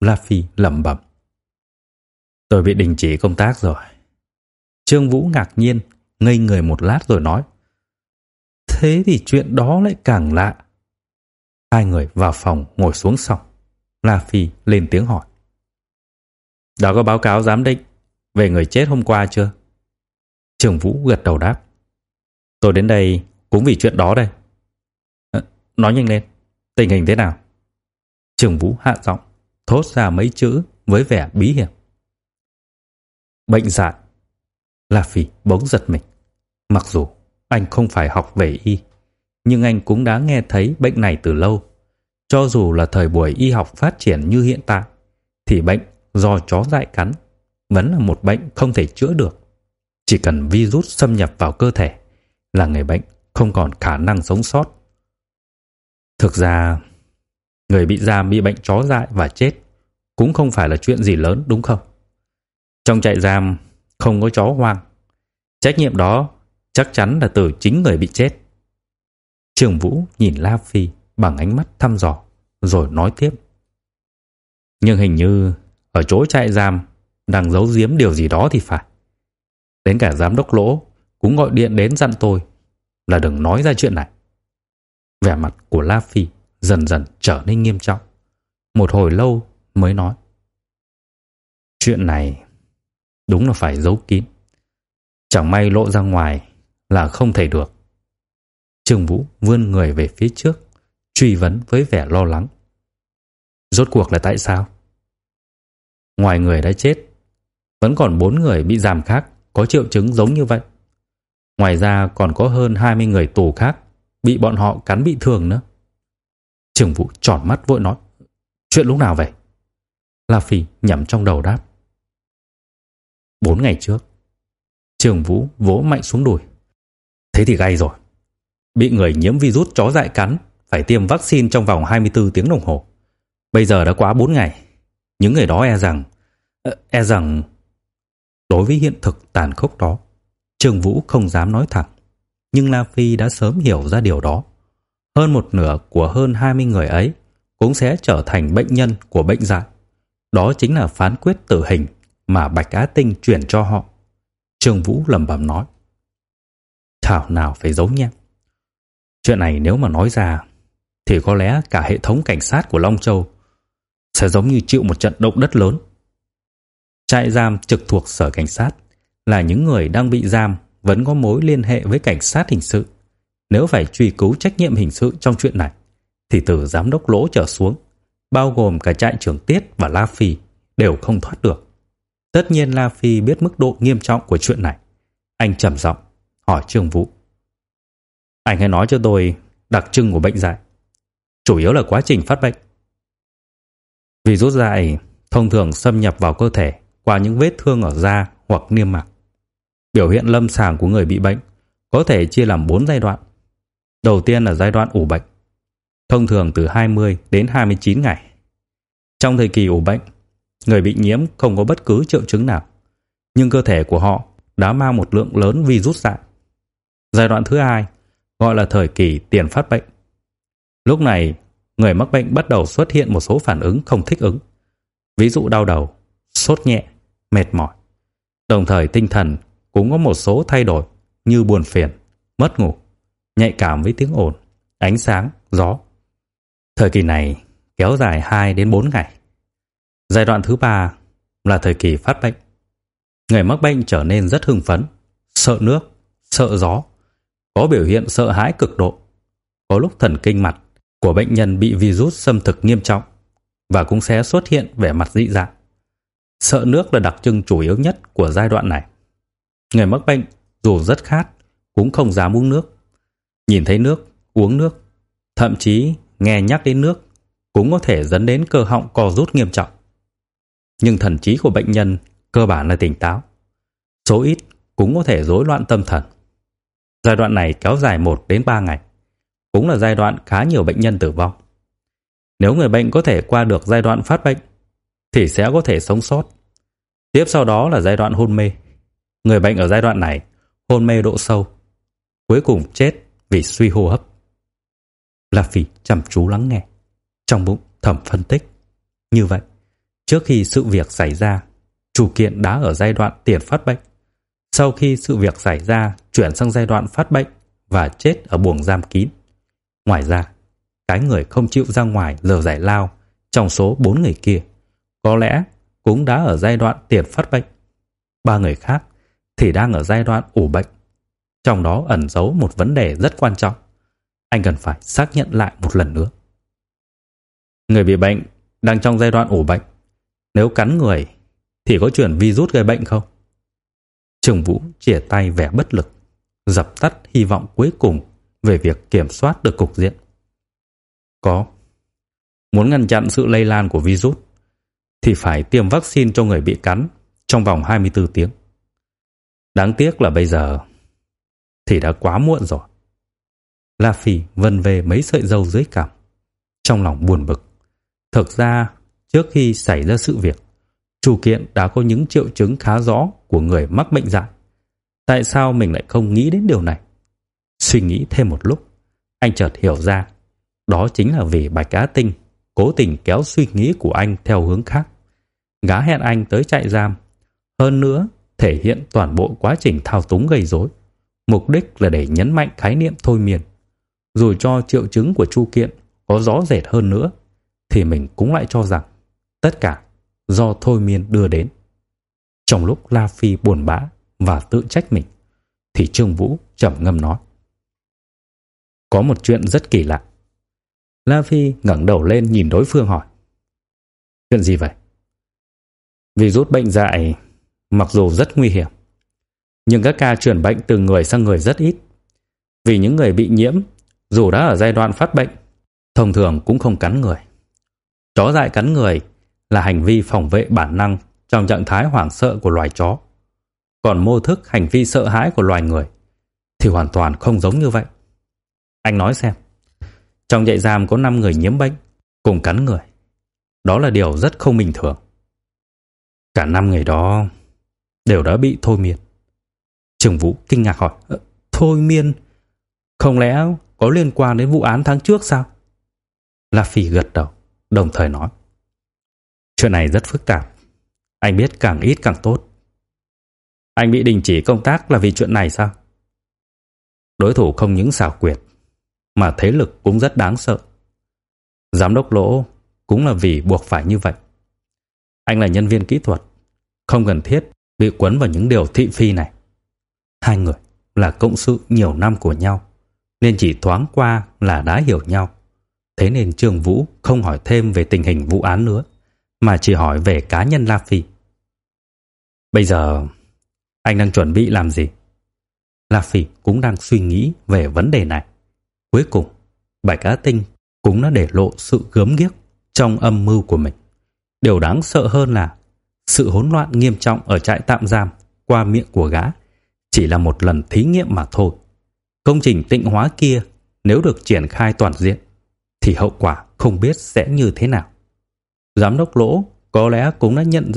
La Phi lẩm bẩm. Tôi bị đình chỉ công tác rồi. Trương Vũ ngạc nhiên, ngây người một lát rồi nói. Thế thì chuyện đó lại càng lạ. Hai người vào phòng ngồi xuống xong. La Phi lên tiếng hỏi. Đã có báo cáo giám định về người chết hôm qua chưa? Trường Vũ gật đầu đáp. Tôi đến đây cũng vì chuyện đó đây. À, nói nhanh lên, tình hình thế nào? Trường Vũ hạ giọng, thốt ra mấy chữ với vẻ bí hiểm. Bệnh dại. La Phi bỗng giật mình. Mặc dù anh không phải học về y, nhưng anh cũng đã nghe thấy bệnh này từ lâu. Cho dù là thời buổi y học phát triển như hiện tại, thì bệnh do chó dại cắn vẫn là một bệnh không thể chữa được. Chỉ cần virus xâm nhập vào cơ thể là người bệnh không còn khả năng sống sót. Thực ra, người bị giam bị bệnh chó dại và chết cũng không phải là chuyện gì lớn đúng không? Trong trại giam không có chó hoang. Trách nhiệm đó chắc chắn là từ chính người bị chết. Trường Vũ nhìn La Phi bằng ánh mắt thăm dò, rồi nói tiếp. Nhưng hình như ở chỗ trại giam đang giấu giếm điều gì đó thì phải. Đến cả giám đốc lỗ cũng gọi điện đến dặn tôi là đừng nói ra chuyện này. Vẻ mặt của La Phi dần dần trở nên nghiêm trọng. Một hồi lâu mới nói. Chuyện này đúng là phải giấu kín. Chẳng may lộ ra ngoài là không thể được. Trương Vũ vươn người về phía trước, truy vấn với vẻ lo lắng. Rốt cuộc là tại sao? Ngoài người đã chết, vẫn còn bốn người bị giảm khác có triệu chứng giống như vậy. Ngoài ra còn có hơn 20 người tù khác bị bọn họ cắn bị thương nữa. Trường Vũ tròn mắt vội nói, chuyện lúc nào vậy? La Phi nhẩm trong đầu đáp. Bốn ngày trước, Trường Vũ vỗ mạnh xuống đùi. Thế thì gay rồi. Bị người nhiễm virus chó dại cắn, phải tiêm vaccine trong vòng 24 tiếng đồng hồ. Bây giờ đã quá 4 ngày. Những người đó e rằng, e, e rằng Đối với hiện thực tàn khốc đó, trương Vũ không dám nói thẳng. Nhưng La Phi đã sớm hiểu ra điều đó. Hơn một nửa của hơn 20 người ấy cũng sẽ trở thành bệnh nhân của bệnh dại. Đó chính là phán quyết tử hình mà Bạch Á Tinh chuyển cho họ. trương Vũ lẩm bẩm nói. Thảo nào phải giấu nhé. Chuyện này nếu mà nói ra thì có lẽ cả hệ thống cảnh sát của Long Châu sẽ giống như chịu một trận động đất lớn. Trại giam trực thuộc sở cảnh sát là những người đang bị giam vẫn có mối liên hệ với cảnh sát hình sự. Nếu phải truy cứu trách nhiệm hình sự trong chuyện này, thì từ giám đốc lỗ trở xuống, bao gồm cả trại trưởng Tiết và La Phi, đều không thoát được. Tất nhiên La Phi biết mức độ nghiêm trọng của chuyện này. Anh trầm giọng hỏi Trương Vũ. Anh hãy nói cho tôi đặc trưng của bệnh dại. Chủ yếu là quá trình phát bệnh. Virus dại thông thường xâm nhập vào cơ thể qua những vết thương ở da hoặc niêm mạc. Biểu hiện lâm sàng của người bị bệnh có thể chia làm 4 giai đoạn. Đầu tiên là giai đoạn ủ bệnh, thông thường từ 20 đến 29 ngày. Trong thời kỳ ủ bệnh, người bị nhiễm không có bất cứ triệu chứng nào, nhưng cơ thể của họ đã mang một lượng lớn virus dại. Giai đoạn thứ hai gọi là thời kỳ tiền phát bệnh. Lúc này, người mắc bệnh bắt đầu xuất hiện một số phản ứng không thích ứng. Ví dụ đau đầu, sốt nhẹ, mệt mỏi. Đồng thời tinh thần cũng có một số thay đổi như buồn phiền, mất ngủ, nhạy cảm với tiếng ồn, ánh sáng, gió. Thời kỳ này kéo dài 2 đến 4 ngày. Giai đoạn thứ ba là thời kỳ phát bệnh. Người mắc bệnh trở nên rất hưng phấn, sợ nước, sợ gió, có biểu hiện sợ hãi cực độ. Có lúc thần kinh mặt của bệnh nhân bị virus xâm thực nghiêm trọng và cũng sẽ xuất hiện vẻ mặt dị dạng. Sợ nước là đặc trưng chủ yếu nhất của giai đoạn này. Người mắc bệnh dù rất khát cũng không dám uống nước. Nhìn thấy nước, uống nước, thậm chí nghe nhắc đến nước cũng có thể dẫn đến cơ họng co rút nghiêm trọng. Nhưng thần trí của bệnh nhân cơ bản là tỉnh táo. Số ít cũng có thể rối loạn tâm thần. Giai đoạn này kéo dài 1 đến 3 ngày, cũng là giai đoạn khá nhiều bệnh nhân tử vong. Nếu người bệnh có thể qua được giai đoạn phát bệnh thì sẽ có thể sống sót. Tiếp sau đó là giai đoạn hôn mê. Người bệnh ở giai đoạn này hôn mê độ sâu, cuối cùng chết vì suy hô hấp. La Phi chăm chú lắng nghe, trong bụng thầm phân tích. Như vậy, trước khi sự việc xảy ra, chủ kiện đã ở giai đoạn tiền phát bệnh. Sau khi sự việc xảy ra, chuyển sang giai đoạn phát bệnh và chết ở buồng giam kín. Ngoài ra, cái người không chịu ra ngoài giờ giải lao trong số bốn người kia có lẽ cũng đã ở giai đoạn tiền phát bệnh. Ba người khác thì đang ở giai đoạn ủ bệnh. Trong đó ẩn giấu một vấn đề rất quan trọng. Anh cần phải xác nhận lại một lần nữa. Người bị bệnh đang trong giai đoạn ủ bệnh. Nếu cắn người thì có chuyển virus gây bệnh không? Trường Vũ chìa tay vẻ bất lực, dập tắt hy vọng cuối cùng về việc kiểm soát được cục diện. Có. Muốn ngăn chặn sự lây lan của virus thì phải tiêm vaccine cho người bị cắn trong vòng 24 tiếng. Đáng tiếc là bây giờ thì đã quá muộn rồi. La Phi vân về mấy sợi dâu dưới cằm, trong lòng buồn bực. Thực ra, trước khi xảy ra sự việc, chủ kiện đã có những triệu chứng khá rõ của người mắc bệnh dại. Tại sao mình lại không nghĩ đến điều này? Suy nghĩ thêm một lúc, anh chợt hiểu ra, đó chính là vì Bạch Á Tinh cố tình kéo suy nghĩ của anh theo hướng khác. Gã hẹn anh tới trại giam. Hơn nữa, thể hiện toàn bộ quá trình thao túng gây rối. Mục đích là để nhấn mạnh khái niệm thôi miên. Dù cho triệu chứng của Chu Kiện có rõ rệt hơn nữa, thì mình cũng lại cho rằng tất cả do thôi miên đưa đến. Trong lúc La Phi buồn bã và tự trách mình, thì Trương Vũ trầm ngâm nói. Có một chuyện rất kỳ lạ. La Phi ngẩng đầu lên nhìn đối phương hỏi. Chuyện gì vậy? Virus bệnh dại mặc dù rất nguy hiểm, nhưng các ca truyền bệnh từ người sang người rất ít. Vì những người bị nhiễm, dù đã ở giai đoạn phát bệnh, thông thường cũng không cắn người. Chó dại cắn người là hành vi phòng vệ bản năng trong trạng thái hoảng sợ của loài chó. Còn mô thức hành vi sợ hãi của loài người thì hoàn toàn không giống như vậy. Anh nói xem, trong trại giam có 5 người nhiễm bệnh cùng cắn người. Đó là điều rất không bình thường. Cả năm người đó đều đã bị thôi miên. Trường Vũ kinh ngạc hỏi, thôi miên? Không lẽ có liên quan đến vụ án tháng trước sao? La Phi gật đầu, đồng thời nói. Chuyện này rất phức tạp. Anh biết càng ít càng tốt. Anh bị đình chỉ công tác là vì chuyện này sao? Đối thủ không những xảo quyệt, mà thế lực cũng rất đáng sợ. Giám đốc lỗ cũng là vì buộc phải như vậy. Anh là nhân viên kỹ thuật, không cần thiết bị quấn vào những điều thị phi này. Hai người là cộng sự nhiều năm của nhau, nên chỉ thoáng qua là đã hiểu nhau. Thế nên Trương Vũ không hỏi thêm về tình hình vụ án nữa, mà chỉ hỏi về cá nhân La Phi. Bây giờ, anh đang chuẩn bị làm gì? La Phi cũng đang suy nghĩ về vấn đề này. Cuối cùng, Bạch Á Tinh cũng đã để lộ sự gớm ghiếc trong âm mưu của mình. Điều đáng sợ hơn là sự hỗn loạn nghiêm trọng ở trại tạm giam qua miệng của gã chỉ là một lần thí nghiệm mà thôi. Công trình tịnh hóa kia nếu được triển khai toàn diện thì hậu quả không biết sẽ như thế nào. Giám đốc Lỗ có lẽ cũng đã nhận